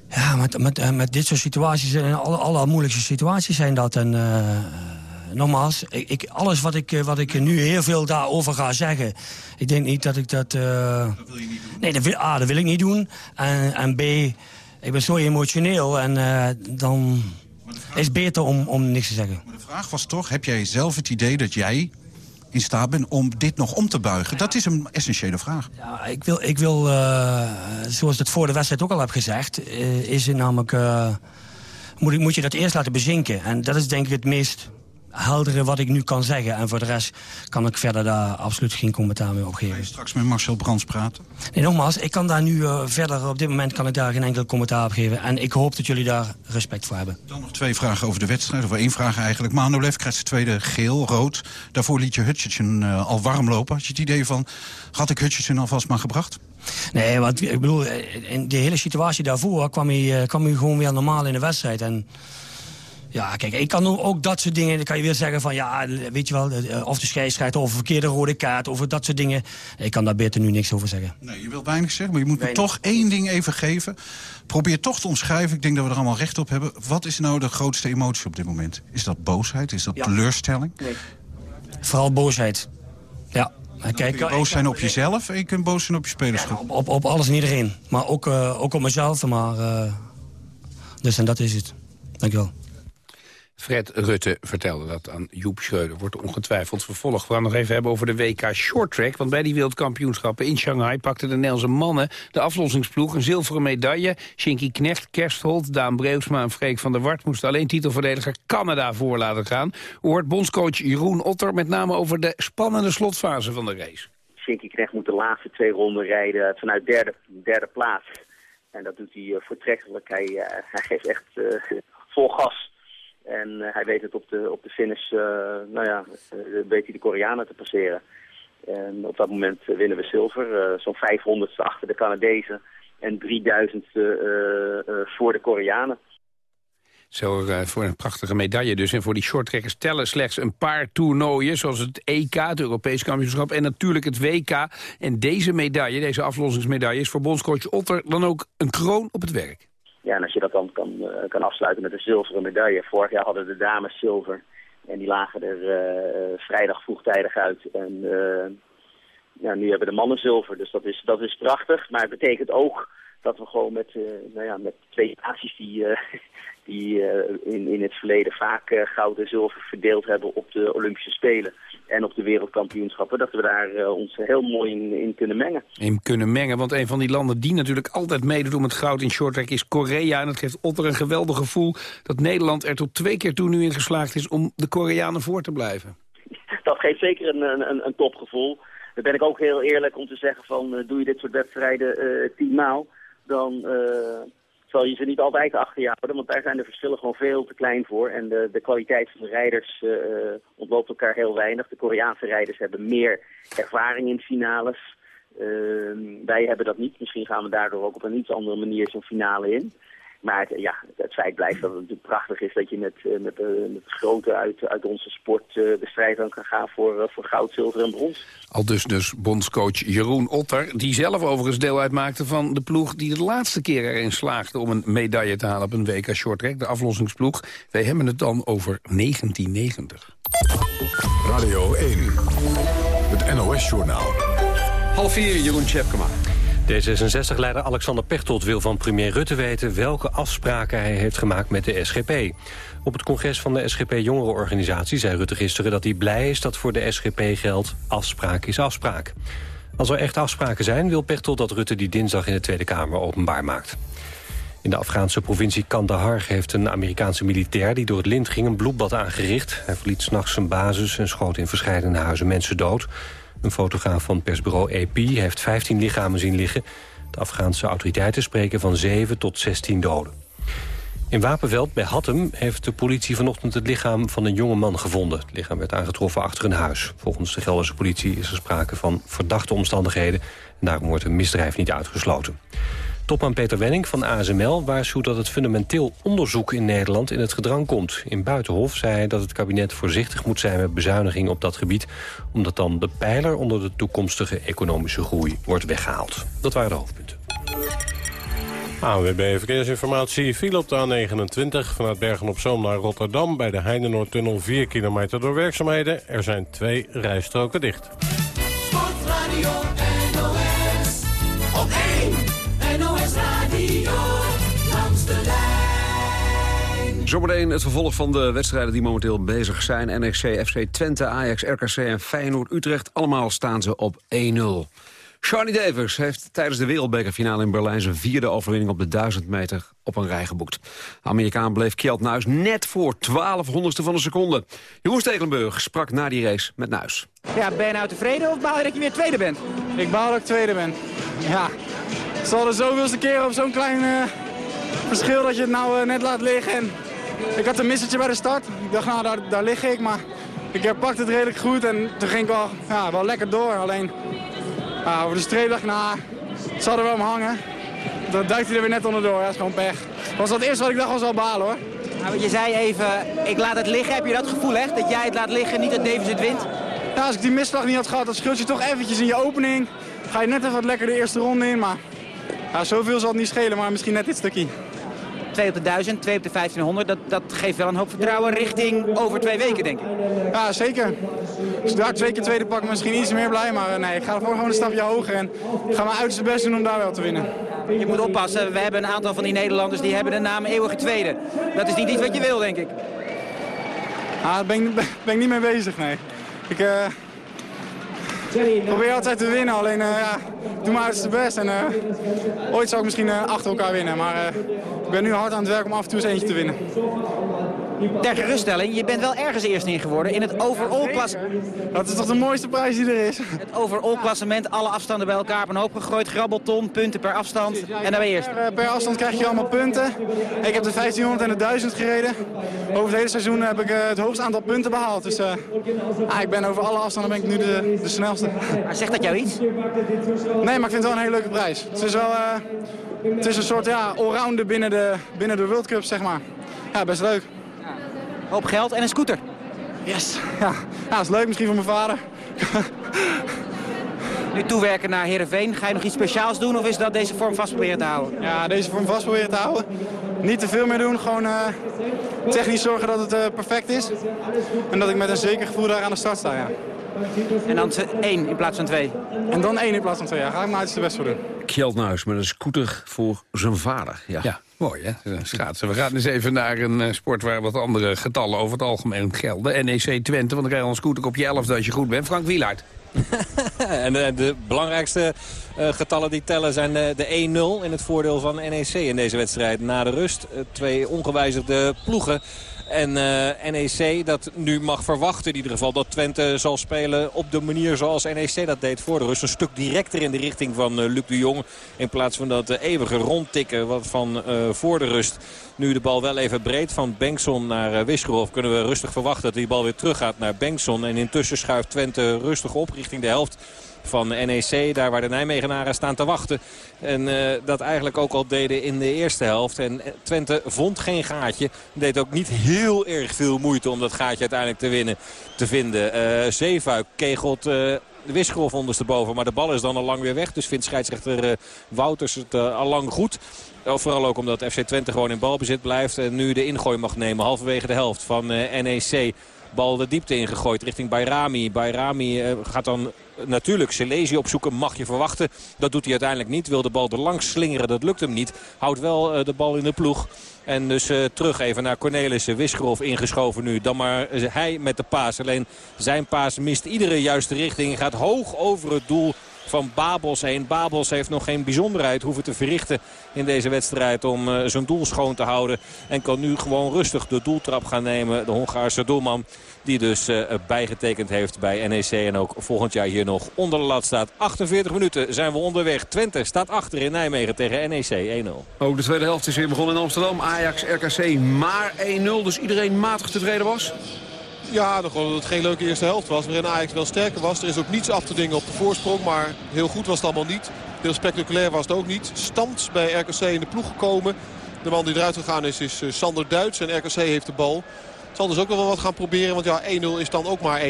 Ja, met, met, met dit soort situaties, en alle, alle moeilijkste situaties zijn dat... En, uh, nogmaals, ik, ik, alles wat ik, wat ik nu heel veel daarover ga zeggen... ik denk niet dat ik dat... Uh... Dat wil je niet doen? Nee, dat wil, A, dat wil ik niet doen. En, en B, ik ben zo emotioneel en uh, dan is het beter om, om niks te zeggen. Maar de vraag was toch, heb jij zelf het idee dat jij in staat bent om dit nog om te buigen? Dat is een essentiële vraag. Ja, ik wil, ik wil uh, zoals ik het voor de wedstrijd ook al heb gezegd... is het namelijk... moet, ik, moet je dat eerst laten bezinken. En dat is denk ik het meest heldere wat ik nu kan zeggen. En voor de rest kan ik verder daar absoluut geen commentaar meer op geven. Ga je straks met Marcel Brands praten? Nee, nogmaals, ik kan daar nu uh, verder, op dit moment kan ik daar geen enkel commentaar op geven. En ik hoop dat jullie daar respect voor hebben. Dan nog twee vragen over de wedstrijd, of één vraag eigenlijk. Manolev krijgt zijn tweede geel, rood. Daarvoor liet je Hutchinson uh, al warm lopen. Had je het idee van, had ik Hutchinson alvast maar gebracht? Nee, want ik bedoel, in de hele situatie daarvoor kwam hij, kwam hij gewoon weer normaal in de wedstrijd. En ja, kijk, ik kan ook dat soort dingen... dan kan je weer zeggen van, ja, weet je wel... of de scheidsrechter, of een verkeerde rode kaart... of dat soort dingen. Ik kan daar beter nu niks over zeggen. Nee, je wilt weinig zeggen, maar je moet weinig. me toch één ding even geven. Probeer toch te omschrijven, ik denk dat we er allemaal recht op hebben... wat is nou de grootste emotie op dit moment? Is dat boosheid? Is dat ja. teleurstelling? Nee. Vooral boosheid, ja. Kijk, kun je boos zijn op jezelf en je kunt boos zijn op je spelersgroep. Ja, op, op, op, alles en iedereen. Maar ook, uh, ook op mezelf. Maar, uh, dus en dat is het. Dankjewel. Fred Rutte vertelde dat aan Joep Schreuder. Wordt ongetwijfeld vervolgd. We gaan nog even hebben over de WK Shorttrack. Want bij die wereldkampioenschappen in Shanghai pakten de Nederlandse mannen... de aflossingsploeg een zilveren medaille. Shinky Knecht, Kerstholt, Daan Breusma en Freek van der Wart... moesten alleen titelverdediger Canada voor laten gaan. Hoort bondscoach Jeroen Otter met name over de spannende slotfase van de race. Shinky Knecht moet de laatste twee ronden rijden vanuit derde, derde plaats. En dat doet hij uh, voortreffelijk. Hij, [LAUGHS] hij geeft echt uh, vol gas. En uh, hij weet het op de, op de finish, uh, nou ja, weet hij de Koreanen te passeren. En op dat moment winnen we zilver, zo'n 500ste achter de Canadezen en 3000ste voor de Koreanen. Zo voor een prachtige medaille dus. En voor die shorttrekkers tellen slechts een paar toernooien... zoals het EK, het Europees kampioenschap en natuurlijk het WK. En deze medaille, deze aflossingsmedaille... is voor bondscoach Otter dan ook een kroon op het werk. Ja, en als je dat dan kan, uh, kan afsluiten met een zilveren medaille. Vorig jaar hadden de dames zilver En die lagen er vrijdag vroegtijdig uit. En ja, nu hebben de mannen zilver. Dus dat is, dat is prachtig. Maar het betekent ook dat we gewoon met, nou ja, met twee naties die, die in, in het verleden vaak goud en zilver verdeeld hebben op de Olympische Spelen en op de wereldkampioenschappen, dat we daar uh, ons heel mooi in, in, kunnen mengen. In kunnen mengen, want een van die landen die natuurlijk altijd meedoet om het goud in shorttrack is Korea. En het geeft Otter een geweldig gevoel dat Nederland er tot twee keer toe nu in geslaagd is om de Koreanen voor te blijven. Dat geeft zeker een, een, een topgevoel. Dan ben ik ook heel eerlijk om te zeggen van doe je dit soort wedstrijden uh, tien maal, dan zal je ze niet altijd achter je houden, want daar zijn de verschillen gewoon veel te klein voor. En de, de kwaliteit van de rijders uh, ontloopt elkaar heel weinig. De Koreaanse rijders hebben meer ervaring in finales. Uh, wij hebben dat niet. Misschien gaan we daardoor ook op een iets andere manier zo'n finale in. Maar het, ja, het feit blijft dat het natuurlijk prachtig is dat je met, eh, met, uh, met grote uit, uit onze sport uh, de strijd aan kan gaan voor, voor goud, zilver en brons. Al dus dus bondscoach Jeroen Otter, die zelf overigens deel uitmaakte van de ploeg die de laatste keer erin slaagde om een medaille te halen op een WK Shorttrack, de aflossingsploeg. Wij hebben het dan over 1990. Radio 1, het NOS-journaal. Half vier, Jeroen Tjepkema. D66-leider Alexander Pechtold wil van premier Rutte weten... welke afspraken hij heeft gemaakt met de SGP. Op het congres van de SGP-jongerenorganisatie zei Rutte gisteren... dat hij blij is dat voor de SGP geldt afspraak is afspraak. Als er echt afspraken zijn, wil Pechtold dat Rutte die dinsdag in de Tweede Kamer openbaar maakt. In de Afghaanse provincie Kandahar heeft een Amerikaanse militair... die door het lint ging een bloedbad aangericht. Hij verliet s'nachts zijn basis en schoot in verschillende huizen mensen dood... Een fotograaf van persbureau AP heeft 15 lichamen zien liggen. De Afghaanse autoriteiten spreken van 7 tot 16 doden. In Wapenveld bij Hattem heeft de politie vanochtend het lichaam van een jonge man gevonden. Het lichaam werd aangetroffen achter een huis. Volgens de Gelderse politie is er sprake van verdachte omstandigheden... en daarom wordt een misdrijf niet uitgesloten. Topman Peter Wenning van ASML waarschuwt dat het fundamenteel onderzoek in Nederland in het gedrang komt. In Buitenhof zei hij dat het kabinet voorzichtig moet zijn met bezuiniging op dat gebied, omdat dan de pijler onder de toekomstige economische groei wordt weggehaald. Dat waren de hoofdpunten. ANWB Verkeersinformatie viel op de A29 vanuit Bergen-op-Zoom naar Rotterdam... bij de Heinenoordtunnel 4 kilometer door werkzaamheden. Er zijn twee rijstroken dicht. Sportradio NOS op 1 Zometeen het vervolg van de wedstrijden die momenteel bezig zijn. NEC, FC Twente, Ajax, RKC en Feyenoord-Utrecht. Allemaal staan ze op 1-0. Charlie Davis heeft tijdens de wereldbekerfinale in Berlijn... zijn vierde overwinning op de 1000 meter op een rij geboekt. De Amerikaan bleef Kjeld Nuis net voor 12 honderdste van een seconde. Jeroen Stekelenburg sprak na die race met Nuis. Ja, ben je nou tevreden of baal je dat je weer tweede bent? Ik baal dat ik tweede ben. Ja, het zal er zoveelste keer op zo'n klein eh, verschil dat je het nou eh, net laat liggen. En ik had een missertje bij de start. Ik dacht, nou, daar, daar lig ik, maar ik pakte het redelijk goed. En toen ging ik wel, ja, wel lekker door. Alleen over de streep dacht ik, nou, het zal er wel om hangen. Dan duikt hij er weer net onderdoor, ja, dat is gewoon pech. Was dat het eerste wat ik dacht was wel balen hoor. Nou, je zei even, ik laat het liggen. Heb je dat gevoel echt, dat jij het laat liggen, niet dat Davis het wint? Ja, als ik die misslag niet had gehad, dan scheelt je toch eventjes in je opening. Ga je net even wat lekker de eerste ronde in, maar ja, zoveel zal het niet schelen, maar misschien net dit stukje. 2 op de 1000, 2 op de 1500. Dat, dat geeft wel een hoop vertrouwen richting over twee weken, denk ik. Ja, zeker. Als ik daar twee keer tweede pak, misschien iets meer blij. Maar eh, nee, ik ga ervoor gewoon een stapje hoger. En ga mijn uiterste best doen om daar wel te winnen. Je moet oppassen. We hebben een aantal van die Nederlanders die hebben de naam eeuwige tweede. Dat is niet iets wat je wil, denk ik. Ah, daar ben, ik- ben ik niet mee bezig, nee. Ik eh, probeer altijd te winnen, alleen eh, ja, doe mijn uiterste best. En, eh, ooit zou ik misschien eh, achter elkaar winnen, maar eh, ik ben nu hard aan het werk om af en toe eens eentje te winnen. Ter geruststelling, je bent wel ergens eerst in geworden in het overall klassement. Dat is toch de mooiste prijs die er is? Het overall klassement, alle afstanden bij elkaar op een hoop gegooid. Grabbelton, punten per afstand. En dan ben je eerst. Per, per afstand krijg je allemaal punten. Ik heb de 1500 en de 1000 gereden. Over het hele seizoen heb ik eh, het hoogste aantal punten behaald. Dus eh, ah, ik ben over alle afstanden ben ik nu de, de snelste. Maar zegt dat jou iets? Nee, maar ik vind het wel een hele leuke prijs. Het is wel eh, het is een soort ja, allrounder binnen de, binnen de World Cup, zeg maar. Ja, best leuk. Hoop geld en een scooter. Yes. Ja, ja dat is leuk misschien voor mijn vader. Nu toewerken naar Heerenveen. Ga je nog iets speciaals doen of is dat deze vorm vast proberen te houden? Ja, deze vorm vast proberen te houden. Niet te veel meer doen, gewoon eh, technisch zorgen dat het eh, perfect is. En dat ik met een zeker gevoel daar aan de start sta, ja. En dan te- één in plaats van twee. En dan één in plaats van twee, ja. Ga ik maar uiterste best voor doen. Kjeldnuis met een scooter voor zijn vader. Ja, Ja, mooi hè, schaatsen. We gaan eens even naar een eh, sport waar wat andere getallen over het algemeen gelden. NEC Twente, want dan krijg je een scooter op je 11 als je goed bent. Frank Wielaert. [LAUGHS] En eh, de belangrijkste eh, getallen die tellen zijn eh, de 1-0 in het voordeel van NEC in deze wedstrijd. Na de rust twee ongewijzigde ploegen. En eh, NEC dat nu mag verwachten in ieder geval dat Twente zal spelen op de manier zoals NEC dat deed voor de rust. Een stuk directer in de richting van eh, Luc de Jong. In plaats van dat eh, eeuwige rondtikken wat van voor de rust. Nu de bal wel even breed van Bengtson naar uh, Wisgerhof. Kunnen we rustig verwachten dat die bal weer terug gaat naar Bengtson. En intussen schuift Twente rustig op richting de helft van NEC. Daar waar de Nijmegenaren staan te wachten. En eh, dat eigenlijk ook al deden in de eerste helft. En Twente vond geen gaatje. Deed ook niet heel erg veel moeite om dat gaatje uiteindelijk te, winnen, te vinden. Eh Zeefuik kegelt... eh, de Wisgerhof ondersteboven. Maar de bal is dan al lang weer weg. Dus vindt scheidsrechter Wouters het uh, al lang goed. Uh, vooral ook omdat FC Twente gewoon in balbezit blijft. En nu de ingooi mag nemen. Halverwege de helft van uh, NEC. Bal de diepte ingegooid richting Bayrami. Bayrami uh, gaat dan natuurlijk Selezi opzoeken. Mag je verwachten. Dat doet hij uiteindelijk niet. Wil de bal er langs slingeren. Dat lukt hem niet. Houdt wel uh, de bal in de ploeg. En dus uh, terug even naar Cornelissen. Wisgerhof ingeschoven nu. Dan maar hij met de paas. Alleen zijn paas mist iedere juiste richting. Gaat hoog over het doel van Babels heen. Babels heeft nog geen bijzonderheid hoeven te verrichten in deze wedstrijd om uh, zijn doel schoon te houden. En kan nu gewoon rustig de doeltrap gaan nemen. De Hongaarse doelman die dus uh, bijgetekend heeft bij NEC. En ook volgend jaar hier nog onder de lat staat. 48 minuten zijn we onderweg. Twente staat achter in Nijmegen tegen NEC 1-0. Ook de tweede helft is weer begonnen in Amsterdam. Ajax, RKC maar 1-0. Dus iedereen matig tevreden was? Ja, nog dat het geen leuke eerste helft was. Waarin Ajax wel sterker was. Er is ook niets af te dingen op de voorsprong. Maar heel goed was het allemaal niet. Heel spectaculair was het ook niet. Stand bij RKC in de ploeg gekomen. De man die eruit gegaan is, is Sander Duits. En RKC heeft de bal. Zal dus ook wel wat gaan proberen. Want ja, 1-0 is dan ook maar 1-0.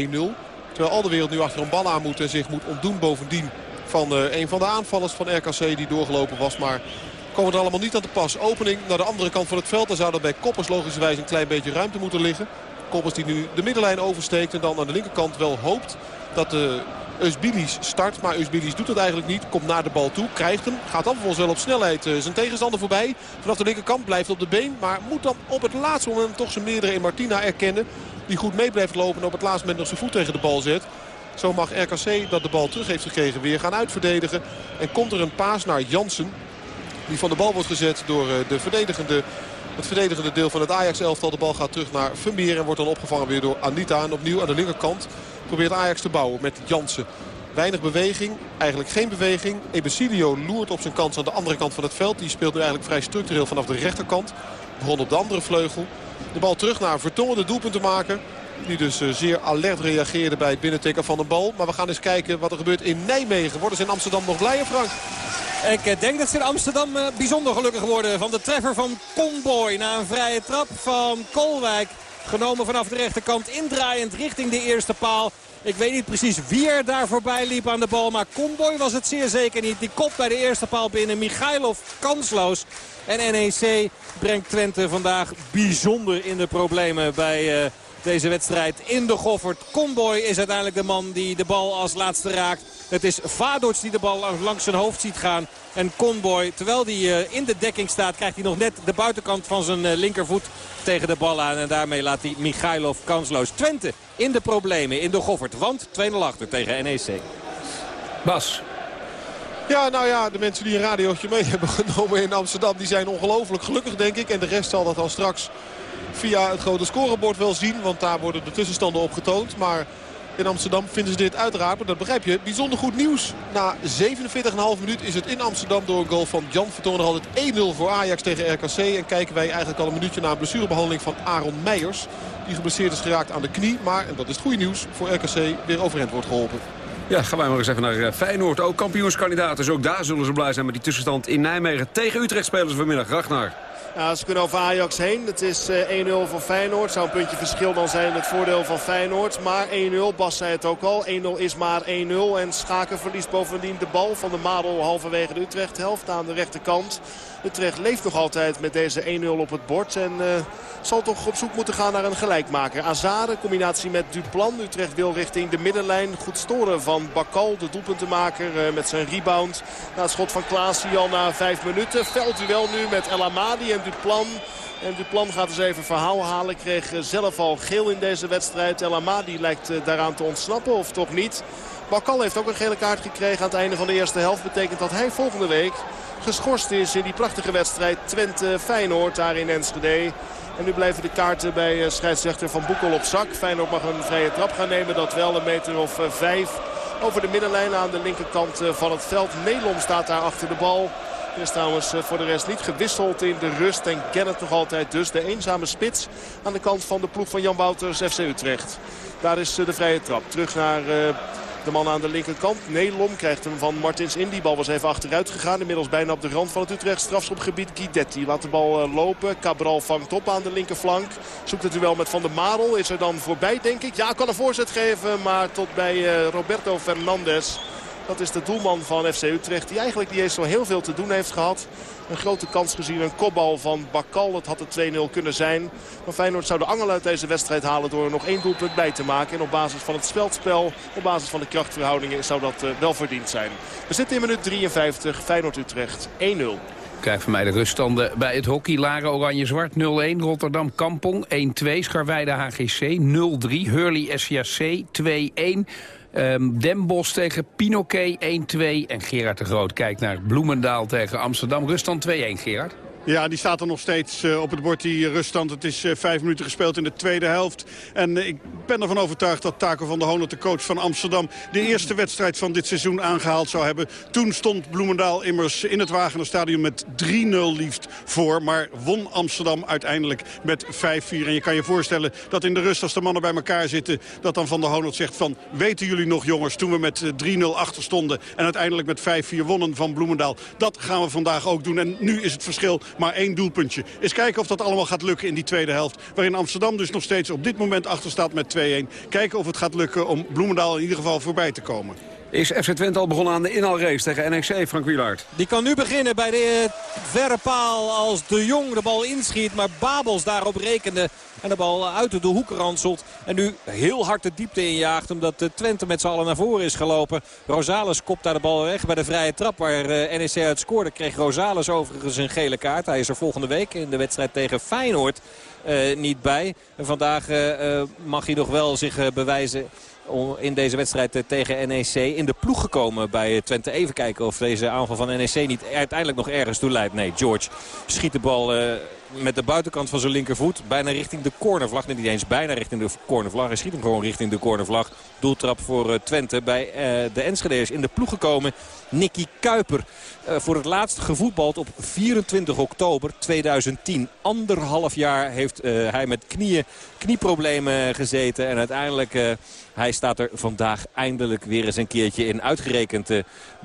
Terwijl al de wereld nu achter een bal aan moet. En zich moet ontdoen bovendien van uh, een van de aanvallers van RKC die doorgelopen was. Maar komen er allemaal niet aan te pas. Opening naar de andere kant van het veld. Daar zou er bij Koppers logischerwijs een klein beetje ruimte moeten liggen. Koppers die nu de middenlijn oversteekt en dan aan de linkerkant wel hoopt dat de Eusbilis start. Maar Eusbilis doet het eigenlijk niet. Komt naar de bal toe, krijgt hem. Gaat dan vervolgens wel op snelheid uh, zijn tegenstander voorbij. Vanaf de linkerkant blijft op de been. Maar moet dan op het laatste moment toch zijn meerdere in Martina erkennen. Die goed mee blijft lopen en op het laatste moment nog zijn voet tegen de bal zet. Zo mag RKC dat de bal terug heeft gekregen weer gaan uitverdedigen. En komt er een paas naar Jansen. Die van de bal wordt gezet door uh, de verdedigende het verdedigende deel van het Ajax-elftal. De bal gaat terug naar Vermeer en wordt dan opgevangen weer door Anita. En opnieuw aan de linkerkant probeert Ajax te bouwen met Jansen. Weinig beweging, eigenlijk geen beweging. Ebesilio loert op zijn kans aan de andere kant van het veld. Die speelt nu eigenlijk vrij structureel vanaf de rechterkant. Begon op de andere vleugel. De bal terug naar Vertongen, de doelpunt te maken. Die dus uh, zeer alert reageerde bij het binnentikken van de bal. Maar we gaan eens kijken wat er gebeurt in Nijmegen. Worden ze in Amsterdam nog blijer, Frank? Ik denk dat ze in Amsterdam uh, bijzonder gelukkig worden van de treffer van Conboy. Na een vrije trap van Kolwijk. Genomen vanaf de rechterkant, indraaiend richting de eerste paal. Ik weet niet precies wie er daar voorbij liep aan de bal. Maar Conboy was het zeer zeker niet. Die kop bij de eerste paal binnen. Michailov kansloos. En NEC brengt Twente vandaag bijzonder in de problemen bij... deze wedstrijd in de Goffert. Conboy is uiteindelijk de man die de bal als laatste raakt. Het is Vadots die de bal langs zijn hoofd ziet gaan. En Conboy, terwijl hij uh, in de dekking staat, krijgt hij nog net de buitenkant van zijn uh, linkervoet tegen de bal aan. En daarmee laat hij Michailov kansloos. Twente in de problemen in de Goffert. Want 2-0 achter tegen NEC. Bas. Ja, nou ja, de mensen die een radiootje mee hebben [LAUGHS] genomen in Amsterdam... die zijn ongelooflijk gelukkig, denk ik. En de rest zal dat al straks via het grote scorebord wel zien. Want daar worden de tussenstanden op getoond. Maar in Amsterdam vinden ze dit uiteraard, dat begrijp je, bijzonder goed nieuws. Na 47,5 minuut is het in Amsterdam door een goal van Jan Vertongen altijd 1-0 voor Ajax tegen RKC. En kijken wij eigenlijk al een minuutje naar een blessurebehandeling van Aaron Meijers. Die geblesseerd is geraakt aan de knie. Maar, en dat is het goede nieuws, voor RKC weer overeind wordt geholpen. Ja, gaan wij maar eens even naar Feyenoord. Ook kampioenskandidaat. Dus ook daar zullen ze blij zijn met die tussenstand in Nijmegen. Tegen Utrecht spelen ze vanmiddag. Ragnar. Ja, ze kunnen over Ajax heen. Het is eh, 1-0 voor Feyenoord. Zou een puntje verschil dan zijn in het voordeel van Feyenoord. Maar 1-0, Bas zei het ook al. 1-0 is maar 1-0. En Schaken verliest bovendien de bal van de Madel halverwege de Utrecht-helft aan de rechterkant. Utrecht leeft nog altijd met deze 1-0 op het bord. En uh, zal toch op zoek moeten gaan naar een gelijkmaker. Azade, combinatie met Duplan. Utrecht wil richting de middenlijn. Goed storen van Bakal, de doelpuntenmaker uh, met zijn rebound. Na het schot van Klaas al na vijf minuten. Veldduel nu met El Amadi en Duplan. En Duplan gaat eens even verhaal halen. Kreeg zelf al geel in deze wedstrijd. El Amadi lijkt daaraan te ontsnappen of toch niet. Bakal heeft ook een gele kaart gekregen aan het einde van de eerste helft. Betekent dat hij volgende week geschorst is in die prachtige wedstrijd Twente-Feyenoord daar in Enschede. En nu blijven de kaarten bij scheidsrechter Van Boekel op zak. Feyenoord mag een vrije trap gaan nemen. Dat wel een meter of vijf over de middenlijn aan de linkerkant van het veld. Nelom staat daar achter de bal. Er is trouwens voor de rest niet gewisseld in de rust. En Kenneth nog altijd dus de eenzame spits aan de kant van de ploeg van Jan Wouters FC Utrecht. Daar is de vrije trap. Terug naar de man aan de linkerkant. Nelom krijgt hem van Martins in. Die bal was even achteruit gegaan. Inmiddels bijna op de rand van het Utrecht strafschopgebied. Guidetti laat de bal lopen. Cabral vangt op aan de linkerflank. Zoekt het duel met Van der Marel. Is er dan voorbij denk ik. Ja, kan een voorzet geven. Maar tot bij Roberto Fernandes. Dat is de doelman van FC Utrecht. Die eigenlijk niet eens zo heel veel te doen heeft gehad. Een grote kans gezien. Een kopbal van Bakal. Dat had het 2-0 kunnen zijn. Maar Feyenoord zou de angel uit deze wedstrijd halen door er nog één doelpunt bij te maken. En op basis van het speldspel, op basis van de krachtverhoudingen zou dat wel verdiend zijn. We zitten in minuut 53. Feyenoord-Utrecht 1-0. Krijg van mij de ruststanden bij het hockey. Laren Oranje-Zwart 0-1. Rotterdam Kampong 1-2. Scharweide HGC 0-3. Hurley SJC 2-1. Um, Den Bosch tegen Pinoquet 1-2. En Gerard de Groot kijkt naar Bloemendaal tegen Amsterdam. Ruststand 2-1, Gerard. Ja, die staat er nog steeds uh, op het bord, die ruststand. Het is uh, vijf minuten gespeeld in de tweede helft. En uh, ik ben ervan overtuigd dat Taco van der Honert, de coach van Amsterdam... de eerste wedstrijd van dit seizoen aangehaald zou hebben. Toen stond Bloemendaal immers in het Wagenerstadion met 3-0 liefst voor. Maar won Amsterdam uiteindelijk met 5-4. En je kan je voorstellen dat in de rust, als de mannen bij elkaar zitten... dat dan van der Honert zegt van, weten jullie nog jongens... toen we met 3-0 achter stonden en uiteindelijk met 5-4 wonnen van Bloemendaal. Dat gaan we vandaag ook doen. En nu is het verschil maar één doelpuntje. Eens kijken of dat allemaal gaat lukken in die tweede helft. Waarin Amsterdam dus nog steeds op dit moment achter staat met 2-1. Kijken of het gaat lukken om Bloemendaal in ieder geval voorbij te komen. Is FC Twente al begonnen aan de inhaalrace tegen NEC, Frank Wielaert? Die kan nu beginnen bij de verre paal als de Jong de bal inschiet. Maar Babels daarop rekende en de bal uit de hoek ranselt. En nu heel hard de diepte injaagt omdat Twente met z'n allen naar voren is gelopen. Rosales kopt daar de bal weg bij de vrije trap waar NEC uit scoorde. Kreeg Rosales overigens een gele kaart. Hij is er volgende week in de wedstrijd tegen Feyenoord niet bij. En vandaag mag hij nog wel zich bewijzen in deze wedstrijd tegen NEC in de ploeg gekomen bij Twente. Even kijken of deze aanval van NEC niet uiteindelijk nog ergens toe leidt. Nee, George schiet de bal uh, met de buitenkant van zijn linkervoet. Bijna richting de cornervlag. Niet eens bijna richting de cornervlag. Hij schiet hem gewoon richting de cornervlag. Doeltrap voor Twente bij uh, de Enschedeers in de ploeg gekomen. Nicky Kuiper. Uh, voor het laatst gevoetbald op 24 oktober 2010. Anderhalf jaar heeft hij met knieën, knieproblemen gezeten. En uiteindelijk... Hij staat er vandaag eindelijk weer eens een keertje in uitgerekend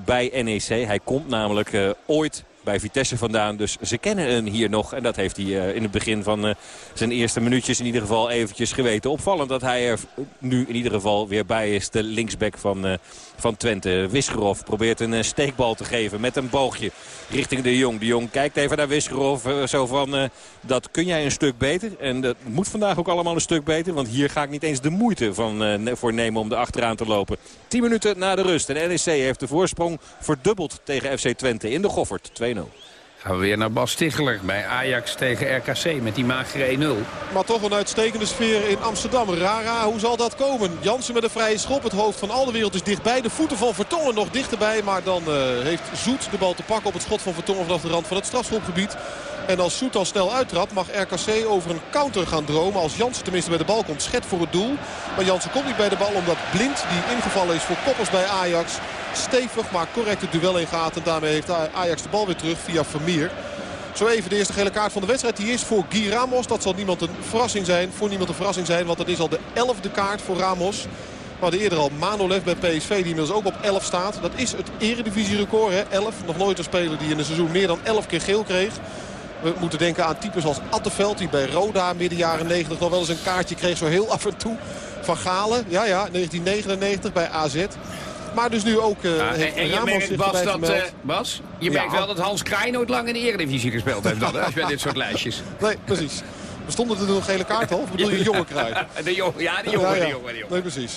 bij NEC. Hij komt namelijk ooit bij Vitesse vandaan. Dus ze kennen hem hier nog. En dat heeft hij in het begin van zijn eerste minuutjes in ieder geval eventjes geweten. Opvallend dat hij er nu in ieder geval weer bij is. De linksback van, van Twente. Wisgerov probeert een steekbal te geven met een boogje richting de Jong. De Jong kijkt even naar Wisgerov. zo van, dat kun jij een stuk beter. En dat moet vandaag ook allemaal een stuk beter. Want hier ga ik niet eens de moeite van, voor nemen om er achteraan te lopen. 10 minuten na de rust. En NEC heeft de voorsprong verdubbeld tegen FC Twente in de Goffert. 2-0. Gaan we weer naar Bas bij Ajax tegen RKC met die magere 1-0. Maar toch een uitstekende sfeer in Amsterdam. Rara, hoe zal dat komen? Jansen met een vrije schop. Het hoofd van alle wereld is dichtbij. De voeten van Vertongen nog dichterbij. Maar dan uh, heeft Zoet de bal te pakken op het schot van Vertongen vanaf de rand van het strafschopgebied. En als Zoet al snel uittrapt mag RKC over een counter gaan dromen. Als Jansen tenminste bij de bal komt, schet voor het doel. Maar Jansen komt niet bij de bal omdat Blind, die ingevallen is voor koppels bij Ajax... stevig maar correct het duel ingaat. En daarmee heeft Ajax de bal weer terug via Vermeer. Zo even de eerste gele kaart van de wedstrijd. Die is voor Guy Ramos. Dat zal niemand een verrassing zijn. Voor niemand een verrassing zijn. Want dat is al de elfde kaart voor Ramos. We hadden eerder al Manolev bij PSV die inmiddels ook op 11 staat. Dat is het eredivisie record. Hè? 11. Nog nooit een speler die in een seizoen meer dan 11 keer geel kreeg. We moeten denken aan types als Atteveld. Die bij Roda midden jaren 90 nog wel eens een kaartje kreeg. Zo heel af en toe. Van Galen. Ja, ja. 1999 bij AZ. Maar dus nu ook uh, heeft en je Ramos merkt, zich Bas, dat, eh, Bas, je Ja. merkt wel dat Hans Kraaij nooit lang in de Eredivisie gespeeld heeft. Dan, als je bij dit soort lijstjes. Nee, precies. We stonden er nog gele kaart al. Of bedoel je jonge kruid? [LAUGHS] De jongen, ja, die jongen, Ja, ja. die jongen, die jongen. Nee, precies.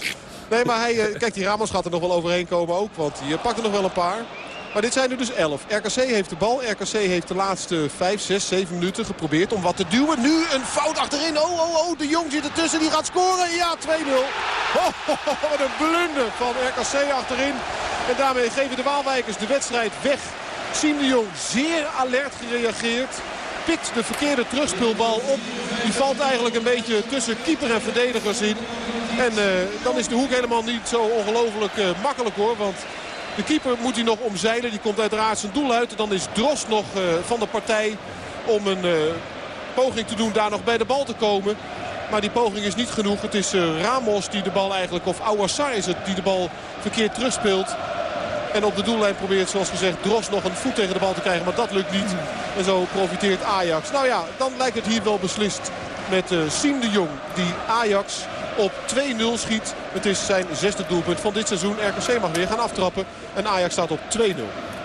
Nee, maar hij, eh, kijk, die Ramos gaat er nog wel overheen komen ook. Want die eh, pakt er nog wel een paar. Maar dit zijn er dus 11. RKC heeft de bal. RKC heeft de laatste 5, 6, 7 minuten geprobeerd om wat te duwen. Nu een fout achterin. Oh, oh, oh. De Jong zit ertussen. Die gaat scoren. Ja, 2-0. Oh, wat een blunder van RKC achterin. En daarmee geven de Waalwijkers de wedstrijd weg. Siem de Jong zeer alert gereageerd. Pikt de verkeerde terugspeelbal op. Die valt eigenlijk een beetje tussen keeper en verdedigers in. En eh, dan is de hoek helemaal niet zo ongelooflijk eh, makkelijk hoor. Want de keeper moet hij nog omzeilen. Die komt uiteraard zijn doel uit. Dan is Drost nog eh, van de partij om een eh, poging te doen daar nog bij de bal te komen. Maar die poging is niet genoeg. Het is eh, Ramos die de bal eigenlijk, of Ouassar is het, die de bal verkeerd terugspeelt. En op de doellijn probeert, zoals gezegd, Drost nog een voet tegen de bal te krijgen. Maar dat lukt niet. En zo profiteert Ajax. Nou ja, dan lijkt het hier wel beslist met Siem de Jong. Die Ajax op 2-0 schiet. Het is zijn zesde doelpunt van dit seizoen. RKC mag weer gaan aftrappen. En Ajax staat op 2-0.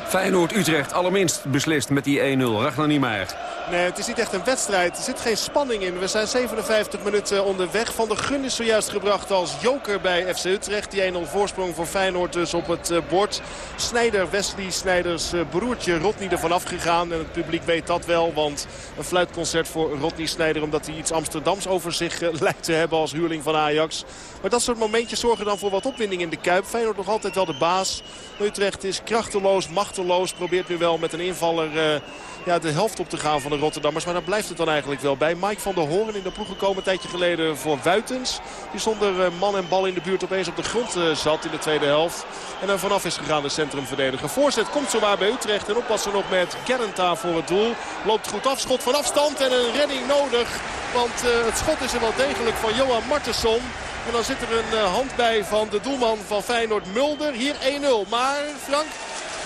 Feyenoord-Utrecht allerminst beslist met die 1-0. Ragnar Niemeyer. Nee, het is niet echt een wedstrijd. Er zit geen spanning in. We zijn 57 minuten onderweg. Van der Gun is zojuist gebracht als joker bij FC Utrecht. Die 1-0 voorsprong voor Feyenoord dus op het eh, bord. Snijder, Wesley Snijders eh, broertje Rodney ervan afgegaan. En het publiek weet dat wel. Want een fluitconcert voor Rodney Snijder. Omdat hij iets Amsterdams over zich eh, [LAUGHS] lijkt te hebben als huurling van Ajax. Maar dat soort momentjes zorgen dan voor wat opwinding in de Kuip. Feyenoord nog altijd wel de baas. Utrecht is krachteloos, Probeert nu wel met een invaller eh, ja, de helft op te gaan van de Rotterdammers. Maar daar blijft het dan eigenlijk wel bij. Mike van der Hoorn in de ploeg gekomen een tijdje geleden voor Wuitens. Die zonder eh, man en bal in de buurt opeens op de grond eh, zat in de tweede helft. En er vanaf is gegaan de centrumverdediger. Voorzet komt zowaar bij Utrecht. En oppassen nog met Gerrenta voor het doel. Loopt goed af, schot van afstand en een redding nodig. Want het schot is er wel degelijk van Johan Martensson. En dan zit er een hand bij van de doelman van Feyenoord Mulder. Hier 1-0. Maar Frank...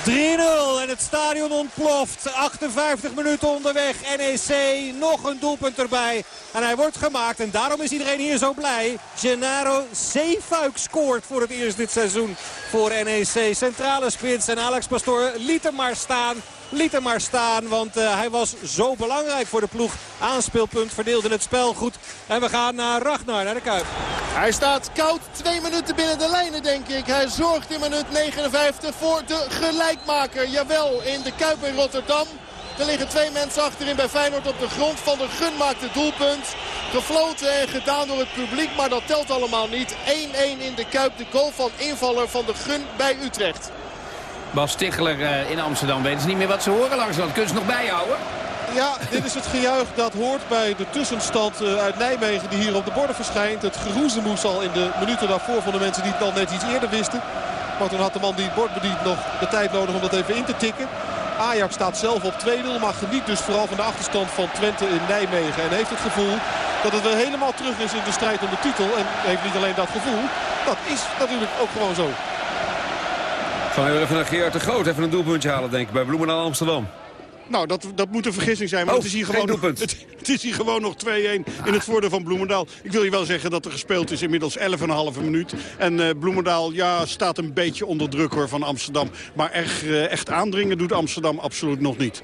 3-0 en het stadion ontploft. 58 minuten onderweg. NEC nog een doelpunt erbij. En hij wordt gemaakt en daarom is iedereen hier zo blij. Gennaro Zeefuik scoort voor het eerst dit seizoen voor NEC. Centrale spits en Alex Pastoor liet hem maar staan. Liet hem maar staan, want eh, hij was zo belangrijk voor de ploeg. Aanspeelpunt verdeelde het spel goed. En we gaan naar Ragnar, naar de Kuip. Hij staat koud twee minuten binnen de lijnen, denk ik. Hij zorgt in minuut 59 voor de gelijkmaker. Jawel, in de Kuip in Rotterdam. Er liggen twee mensen achterin bij Feyenoord op de grond. Van der Gun maakt het doelpunt. Gefloten en gedaan door het publiek, maar dat telt allemaal niet. 1-1 in de Kuip, de goal van invaller Van der Gun bij Utrecht. Bas Tichler eh, in Amsterdam weten ze niet meer wat ze horen langs dat. Kun je ze nog bijhouden? Ja, dit is het gejuich dat hoort bij de tussenstand eh, uit Nijmegen die hier op de borden verschijnt. Het geroezemoes al in de minuten daarvoor van de mensen die het al net iets eerder wisten. Maar toen had de man die het bord bedient nog de tijd nodig om dat even in te tikken. Ajax staat zelf op 2-0, maar geniet dus vooral van de achterstand van Twente in Nijmegen. En heeft het gevoel dat het weer helemaal terug is in de strijd om de titel. En heeft niet alleen dat gevoel, dat is natuurlijk ook gewoon zo. Gaan we even naar Gerard de Groot. Even een doelpuntje halen, denk ik, bij Bloemendaal Amsterdam. Nou, dat, dat moet een vergissing zijn. Maar Oh, het, is hier gewoon nog, het, het is hier gewoon nog 2-1 in het voordeel van Bloemendaal. Ik wil je wel zeggen dat er gespeeld is inmiddels 11,5 minuut. En eh, Bloemendaal ja, staat een beetje onder druk hoor, van Amsterdam. Maar echt, eh, echt aandringen doet Amsterdam absoluut nog niet.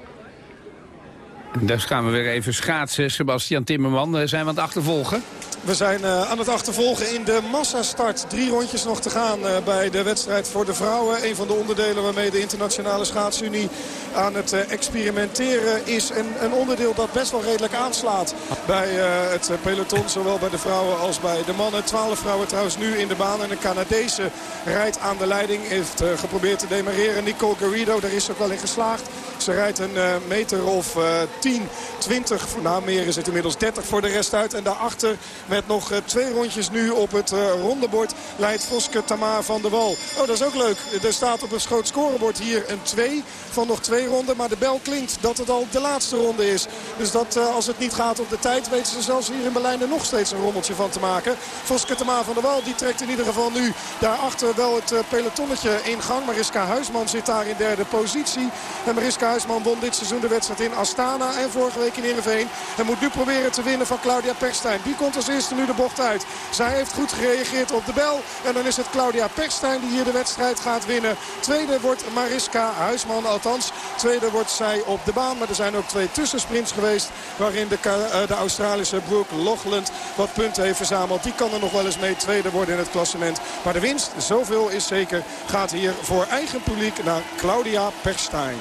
Dus gaan we weer even schaatsen. Sebastian Timmerman, eh, zijn we aan het achtervolgen? We zijn eh, aan het achtervolgen in de massastart. Drie rondjes nog te gaan eh, bij de wedstrijd voor de vrouwen. Een van de onderdelen waarmee de Internationale Schaatsunie aan het experimenteren is. En een onderdeel dat best wel redelijk aanslaat bij het peloton. Zowel bij de vrouwen als bij de mannen. Twaalf vrouwen trouwens nu in de baan. En een Canadese rijdt aan de leiding. Heeft geprobeerd te demareren. Nicole Garrido, daar is ook wel in geslaagd. Ze rijdt een meter of eh 10, 20. Nou, meer is het inmiddels 30 voor de rest uit. En daarachter Met nog eh, twee rondjes nu op het uh, rondebord leidt Voske Tamar van de Wal. Oh, dat is ook leuk. Er staat op het groot scorebord hier een 2 van nog twee ronden. Maar de bel klinkt dat het al de laatste ronde is. Dus dat uh, als het niet gaat op de tijd weten ze zelfs hier in Berlijn er nog steeds een rommeltje van te maken. Voske Tamar van der Wal die trekt in ieder geval nu daarachter wel het pelotonnetje in gang. Mariska Huisman zit daar in derde positie. En Mariska Huisman won dit seizoen de wedstrijd in Astana en vorige week in Heerenveen. En moet nu proberen te winnen van Claudia Perstijn. Die komt als eerste nu de bocht uit. Zij heeft goed gereageerd op de bel. En dan is het Claudia Perstijn die hier de wedstrijd gaat winnen. Tweede wordt Mariska Huisman. Althans, tweede wordt zij op de baan. Maar er zijn ook twee tussensprints geweest. Waarin de, de Australische Brooke Lochland wat punten heeft verzameld. Die kan er nog wel eens mee tweede worden in het klassement. Maar de winst, zoveel is zeker, gaat hier voor eigen publiek naar Claudia Perstijn.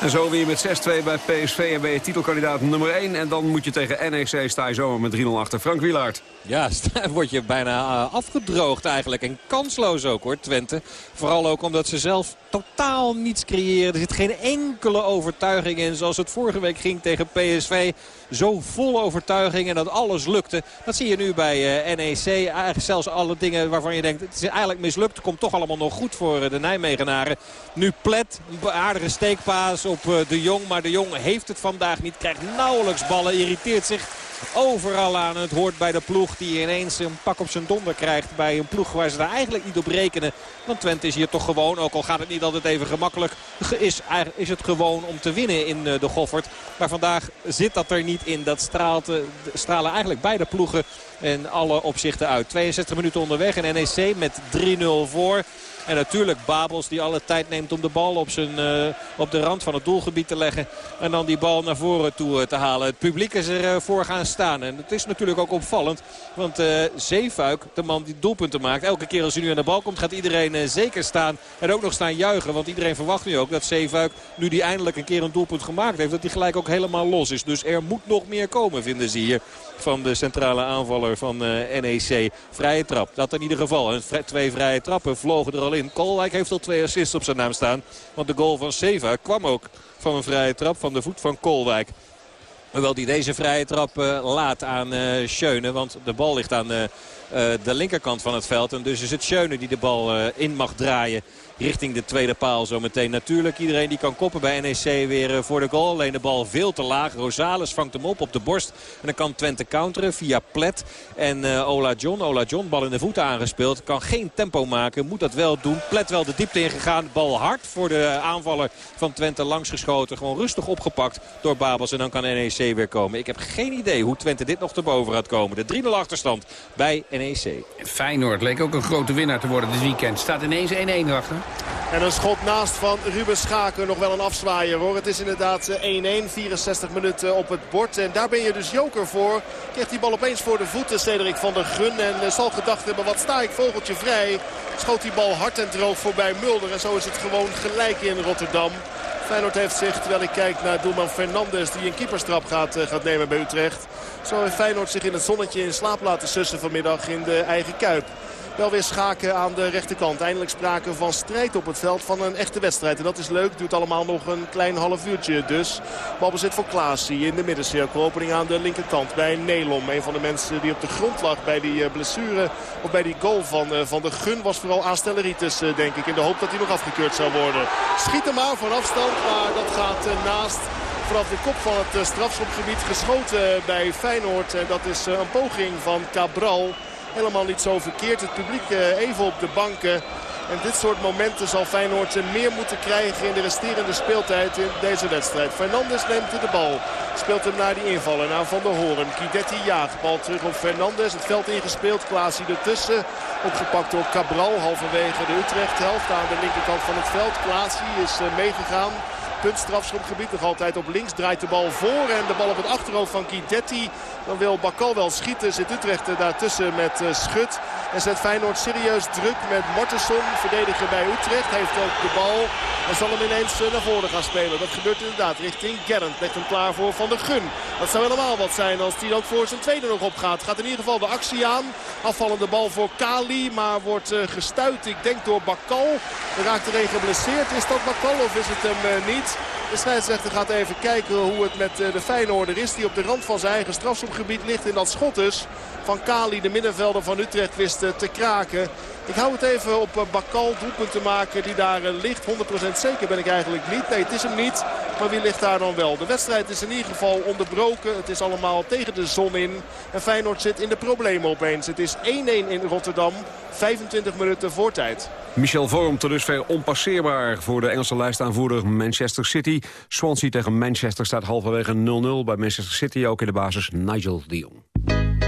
En zo weer met 6-2 bij PSV en ben je titelkandidaat nummer 1. En dan moet je tegen NEC sta je zomaar met 3-0 achter. Frank Wielaert. Ja, [LAUGHS] word je bijna afgedroogd eigenlijk. En kansloos ook hoor, Twente. Vooral ook omdat ze zelf totaal niets creëren. Er zit geen enkele overtuiging in. Zoals het vorige week ging tegen PSV. Zo vol overtuiging en dat alles lukte. Dat zie je nu bij uh, NEC. Eigenlijk zelfs alle dingen waarvan je denkt het is eigenlijk mislukt. Komt toch allemaal nog goed voor de Nijmegenaren. Nu Plet, aardige steekpaas op uh, de Jong. Maar de Jong heeft het vandaag niet. Krijgt nauwelijks ballen. Irriteert zich overal aan. Het hoort bij de ploeg die ineens een pak op zijn donder krijgt. Bij een ploeg waar ze daar eigenlijk niet op rekenen. Want Twente is hier toch gewoon, ook al gaat het niet altijd even gemakkelijk... is, is het gewoon om te winnen in de Goffert. Maar vandaag zit dat er niet in. Dat straalt, stralen eigenlijk beide ploegen in alle opzichten uit. 62 minuten onderweg en NEC met 3-0 voor. En natuurlijk Babels die alle tijd neemt om de bal op, zijn, uh, op de rand van het doelgebied te leggen. En dan die bal naar voren toe uh, te halen. Het publiek is ervoor uh, gaan staan. En het is natuurlijk ook opvallend. Want Zeefuik, de man die doelpunten maakt. Elke keer als hij nu aan de bal komt gaat iedereen zeker staan. En ook nog staan juichen. Want iedereen verwacht nu ook dat Zeefuik, nu die eindelijk een keer een doelpunt gemaakt heeft. Dat hij gelijk ook helemaal los is. Dus er moet nog meer komen vinden ze hier. Van de centrale aanvaller van NEC. Vrije trap. Dat in ieder geval. Twee vrije trappen vlogen er al in. Kolwijk heeft al twee assists op zijn naam staan. Want de goal van Seva kwam ook van een vrije trap van de voet van Kolwijk. Hoewel die deze vrije trap uh, laat aan uh, Schöne. Want de bal ligt aan de linkerkant van het veld. En dus is het Schöne die de bal in mag draaien richting de tweede paal zometeen. Natuurlijk iedereen die kan koppen bij NEC weer voor de goal. Alleen de bal veel te laag. Rosales vangt hem op op de borst. En dan kan Twente counteren via Plet en uh, Ola John. Ola John bal in de voeten aangespeeld. Kan geen tempo maken. Moet dat wel doen. Plet wel de diepte ingegaan. Bal hard voor de aanvaller van Twente langs geschoten. Gewoon rustig opgepakt door Babels. En dan kan NEC weer komen. Ik heb geen idee hoe Twente dit nog te boven gaat komen. De 3-0 achterstand bij NEC. Feyenoord leek ook een grote winnaar te worden dit weekend. Staat ineens 1-1 achter. En een schot naast van Ruben Schaken. Nog wel een afzwaaier hoor. Het is inderdaad 1-1. 64 minuten op het bord. En daar ben je dus joker voor. Krijgt die bal opeens voor de voeten Cedric van der Gun. En zal gedacht hebben wat sta ik vogeltje vrij. Schoot die bal hard en droog voorbij Mulder. En zo is het gewoon gelijk in Rotterdam. Feyenoord heeft zich, terwijl ik kijk naar doelman Fernandes... die een keeperstrap gaat, uh, gaat nemen bij Utrecht. Zo heeft Feyenoord zich in het zonnetje in slaap laten sussen vanmiddag in de eigen Kuip. Wel weer schaken aan de rechterkant. Eindelijk sprake van strijd op het veld van een echte wedstrijd. En dat is leuk. Duurt allemaal nog een klein half uurtje dus. Balbezit voor Klaasie in de middencirkel. Opening aan de linkerkant bij Nelom. Een van de mensen die op de grond lag bij die blessure. Of bij die goal van, van de Gun was vooral Aanstelleritis denk ik. In de hoop dat hij nog afgekeurd zou worden. Schiet hem maar van afstand. Maar dat gaat naast vanaf de kop van het strafschopgebied geschoten bij Feyenoord. En dat is een poging van Cabral. Helemaal niet zo verkeerd. Het publiek even op de banken. En dit soort momenten zal Feyenoord meer moeten krijgen in de resterende speeltijd in deze wedstrijd. Fernandes neemt de bal. Speelt hem naar die invallen, naar Van der Hoorn. Kidetti jaagt. Bal terug op Fernandes. Het veld ingespeeld. Klaasie ertussen. Opgepakt door Cabral. Halverwege de Utrecht-helft aan de linkerkant van het veld. Klaasie is meegegaan. Punt strafschopgebied nog altijd op links. Draait de bal voor en de bal op het achterhoofd van Guidetti. Dan wil Bakal wel schieten. Zit Utrecht daartussen met Schut. En zet Feyenoord serieus druk met Mortensen, verdediger bij Utrecht. Heeft ook de bal en zal hem ineens eh, naar voren gaan spelen. Dat gebeurt inderdaad richting Gerrand. Legt hem klaar voor Van der Gun. Dat zou helemaal wat zijn als die ook voor zijn tweede nog opgaat. Gaat in ieder geval de actie aan. Afvallende bal voor Kali, maar wordt uh, gestuit. Ik denk door Bakal. Raakt er een geblesseerd. Is dat Bakal of is het hem uh, niet? De scheidsrechter gaat even kijken hoe het met de Feyenoorder is. Die op de rand van zijn eigen strafschopgebied ligt in dat schot dus. Van Kali, de middenvelder van Utrecht, wist te kraken. Ik hou het even op Bakal doelpunt te maken die daar ligt. 100% zeker ben ik eigenlijk niet. Nee, het is hem niet. Maar wie ligt daar dan wel? De wedstrijd is in ieder geval onderbroken. Het is allemaal tegen de zon in. En Feyenoord zit in de problemen opeens. Het is 1-1 in Rotterdam. 25 minuten voor tijd. Michel Vorm tot dusver onpasseerbaar voor de Engelse lijstaanvoerder Manchester City. Swansea tegen Manchester staat halverwege 0-0. Bij Manchester City ook in de basis Nigel de Jong.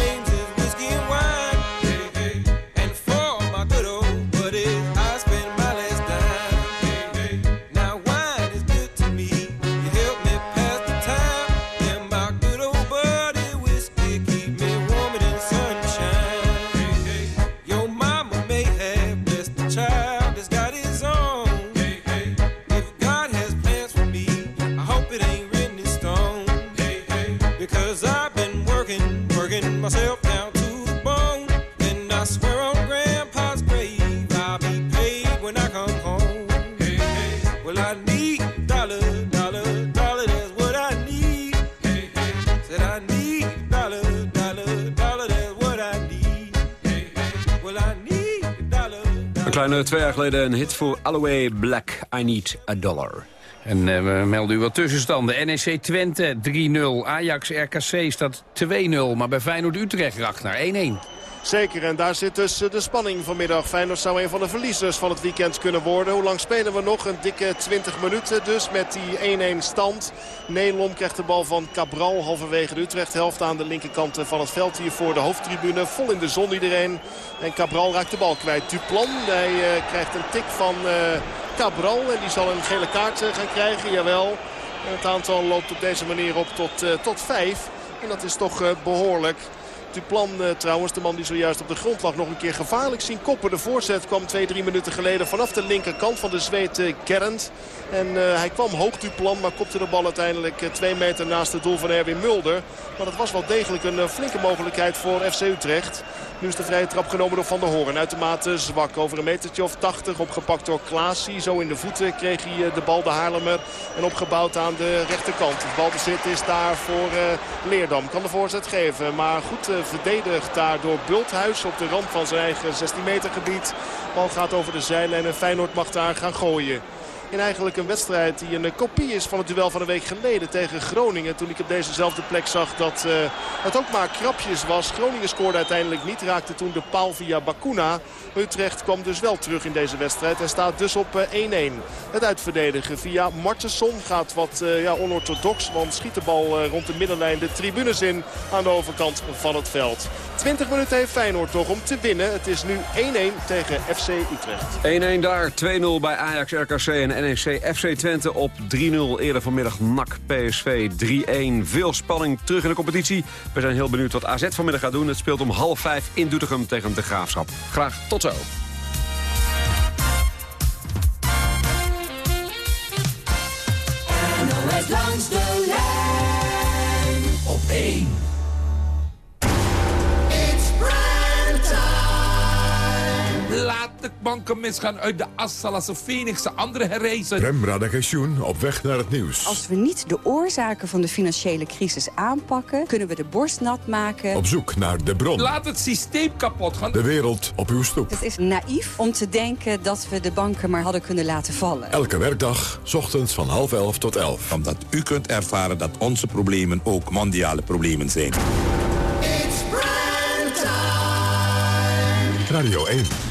twee jaar geleden een hit voor Alloway Black, I Need a Dollar. En eh, we melden u wat tussenstanden. NEC Twente 3-0. Ajax RKC staat 2-0. Maar bij Feyenoord Utrecht racht naar 1-1. Zeker, en daar zit dus eh, de spanning vanmiddag. Feyenoord zou een van de verliezers van het weekend kunnen worden. Hoe lang spelen we nog? Een dikke 20 minuten dus met die 1-1 stand. Nelom krijgt de bal van Cabral halverwege de Utrecht-helft aan de linkerkant van het veld hier voor de hoofdtribune. Vol in de zon iedereen. En Cabral raakt de bal kwijt. Duplan, hij uh, krijgt een tik van Cabral en die zal een gele kaart gaan krijgen, jawel. En het aantal loopt op deze manier op tot, tot vijf. En dat is toch behoorlijk. Duplan uh, trouwens, de man die zojuist op de grond lag, nog een keer gevaarlijk zien koppen. De voorzet kwam twee, drie minuten geleden vanaf de linkerkant van de Zweed uh, Gerrand. En uh, hij kwam hoog Duplan, maar kopte de bal uiteindelijk twee meter naast het doel van Erwin Mulder. Maar dat was wel degelijk een flinke mogelijkheid voor FC Utrecht. Nu is de vrije trap genomen door Van der Hoorn. Uitermate zwak. Over een metertje of 80. Opgepakt door Klaasie. Zo in de voeten kreeg hij de bal de Haarlemmer. En opgebouwd aan de rechterkant. Het balbezit is daar voor uh, Leerdam. Kan de voorzet geven. Maar goed verdedigd daar door Bulthuis. Op de rand van zijn eigen 16 meter gebied. Bal gaat over de zijlijn en Feyenoord mag daar gaan gooien. In eigenlijk een wedstrijd die een kopie is van het duel van een week geleden tegen Groningen. Toen ik op dezezelfde plek zag dat uh, het ook maar krapjes was. Groningen scoorde uiteindelijk niet. Raakte toen de paal via Bakuna. Utrecht kwam dus wel terug in deze wedstrijd. En staat dus op 1-1. Het uitverdedigen via Martensson gaat wat uh, ja, onorthodox. Want schiet de bal rond de middenlijn de tribunes in aan de overkant van het veld. 20 minuten heeft Feyenoord toch om te winnen. Het is nu 1-1 tegen FC Utrecht. 1-1 daar, 2-0 bij Ajax, RKC en NEC. FC Twente op 3-0 eerder vanmiddag. NAC PSV 3-1. Veel spanning terug in de competitie. We zijn heel benieuwd wat AZ vanmiddag gaat doen. Het speelt om half vijf in Doetinchem tegen de Graafschap. Graag tot zo. NOS langs de lijn op 1. Laat de banken misgaan uit de as, zoals de Phoenix de andere herreizen. Prem Radagensjoen op weg naar het nieuws. Als we niet de oorzaken van de financiële crisis aanpakken... kunnen we de borst nat maken. Op zoek naar de bron. Laat het systeem kapot gaan. De wereld op uw stoep. Het is naïef om te denken dat we de banken maar hadden kunnen laten vallen. Elke werkdag, s ochtends van half elf tot elf. Omdat u kunt ervaren dat onze problemen ook mondiale problemen zijn. Radio 1.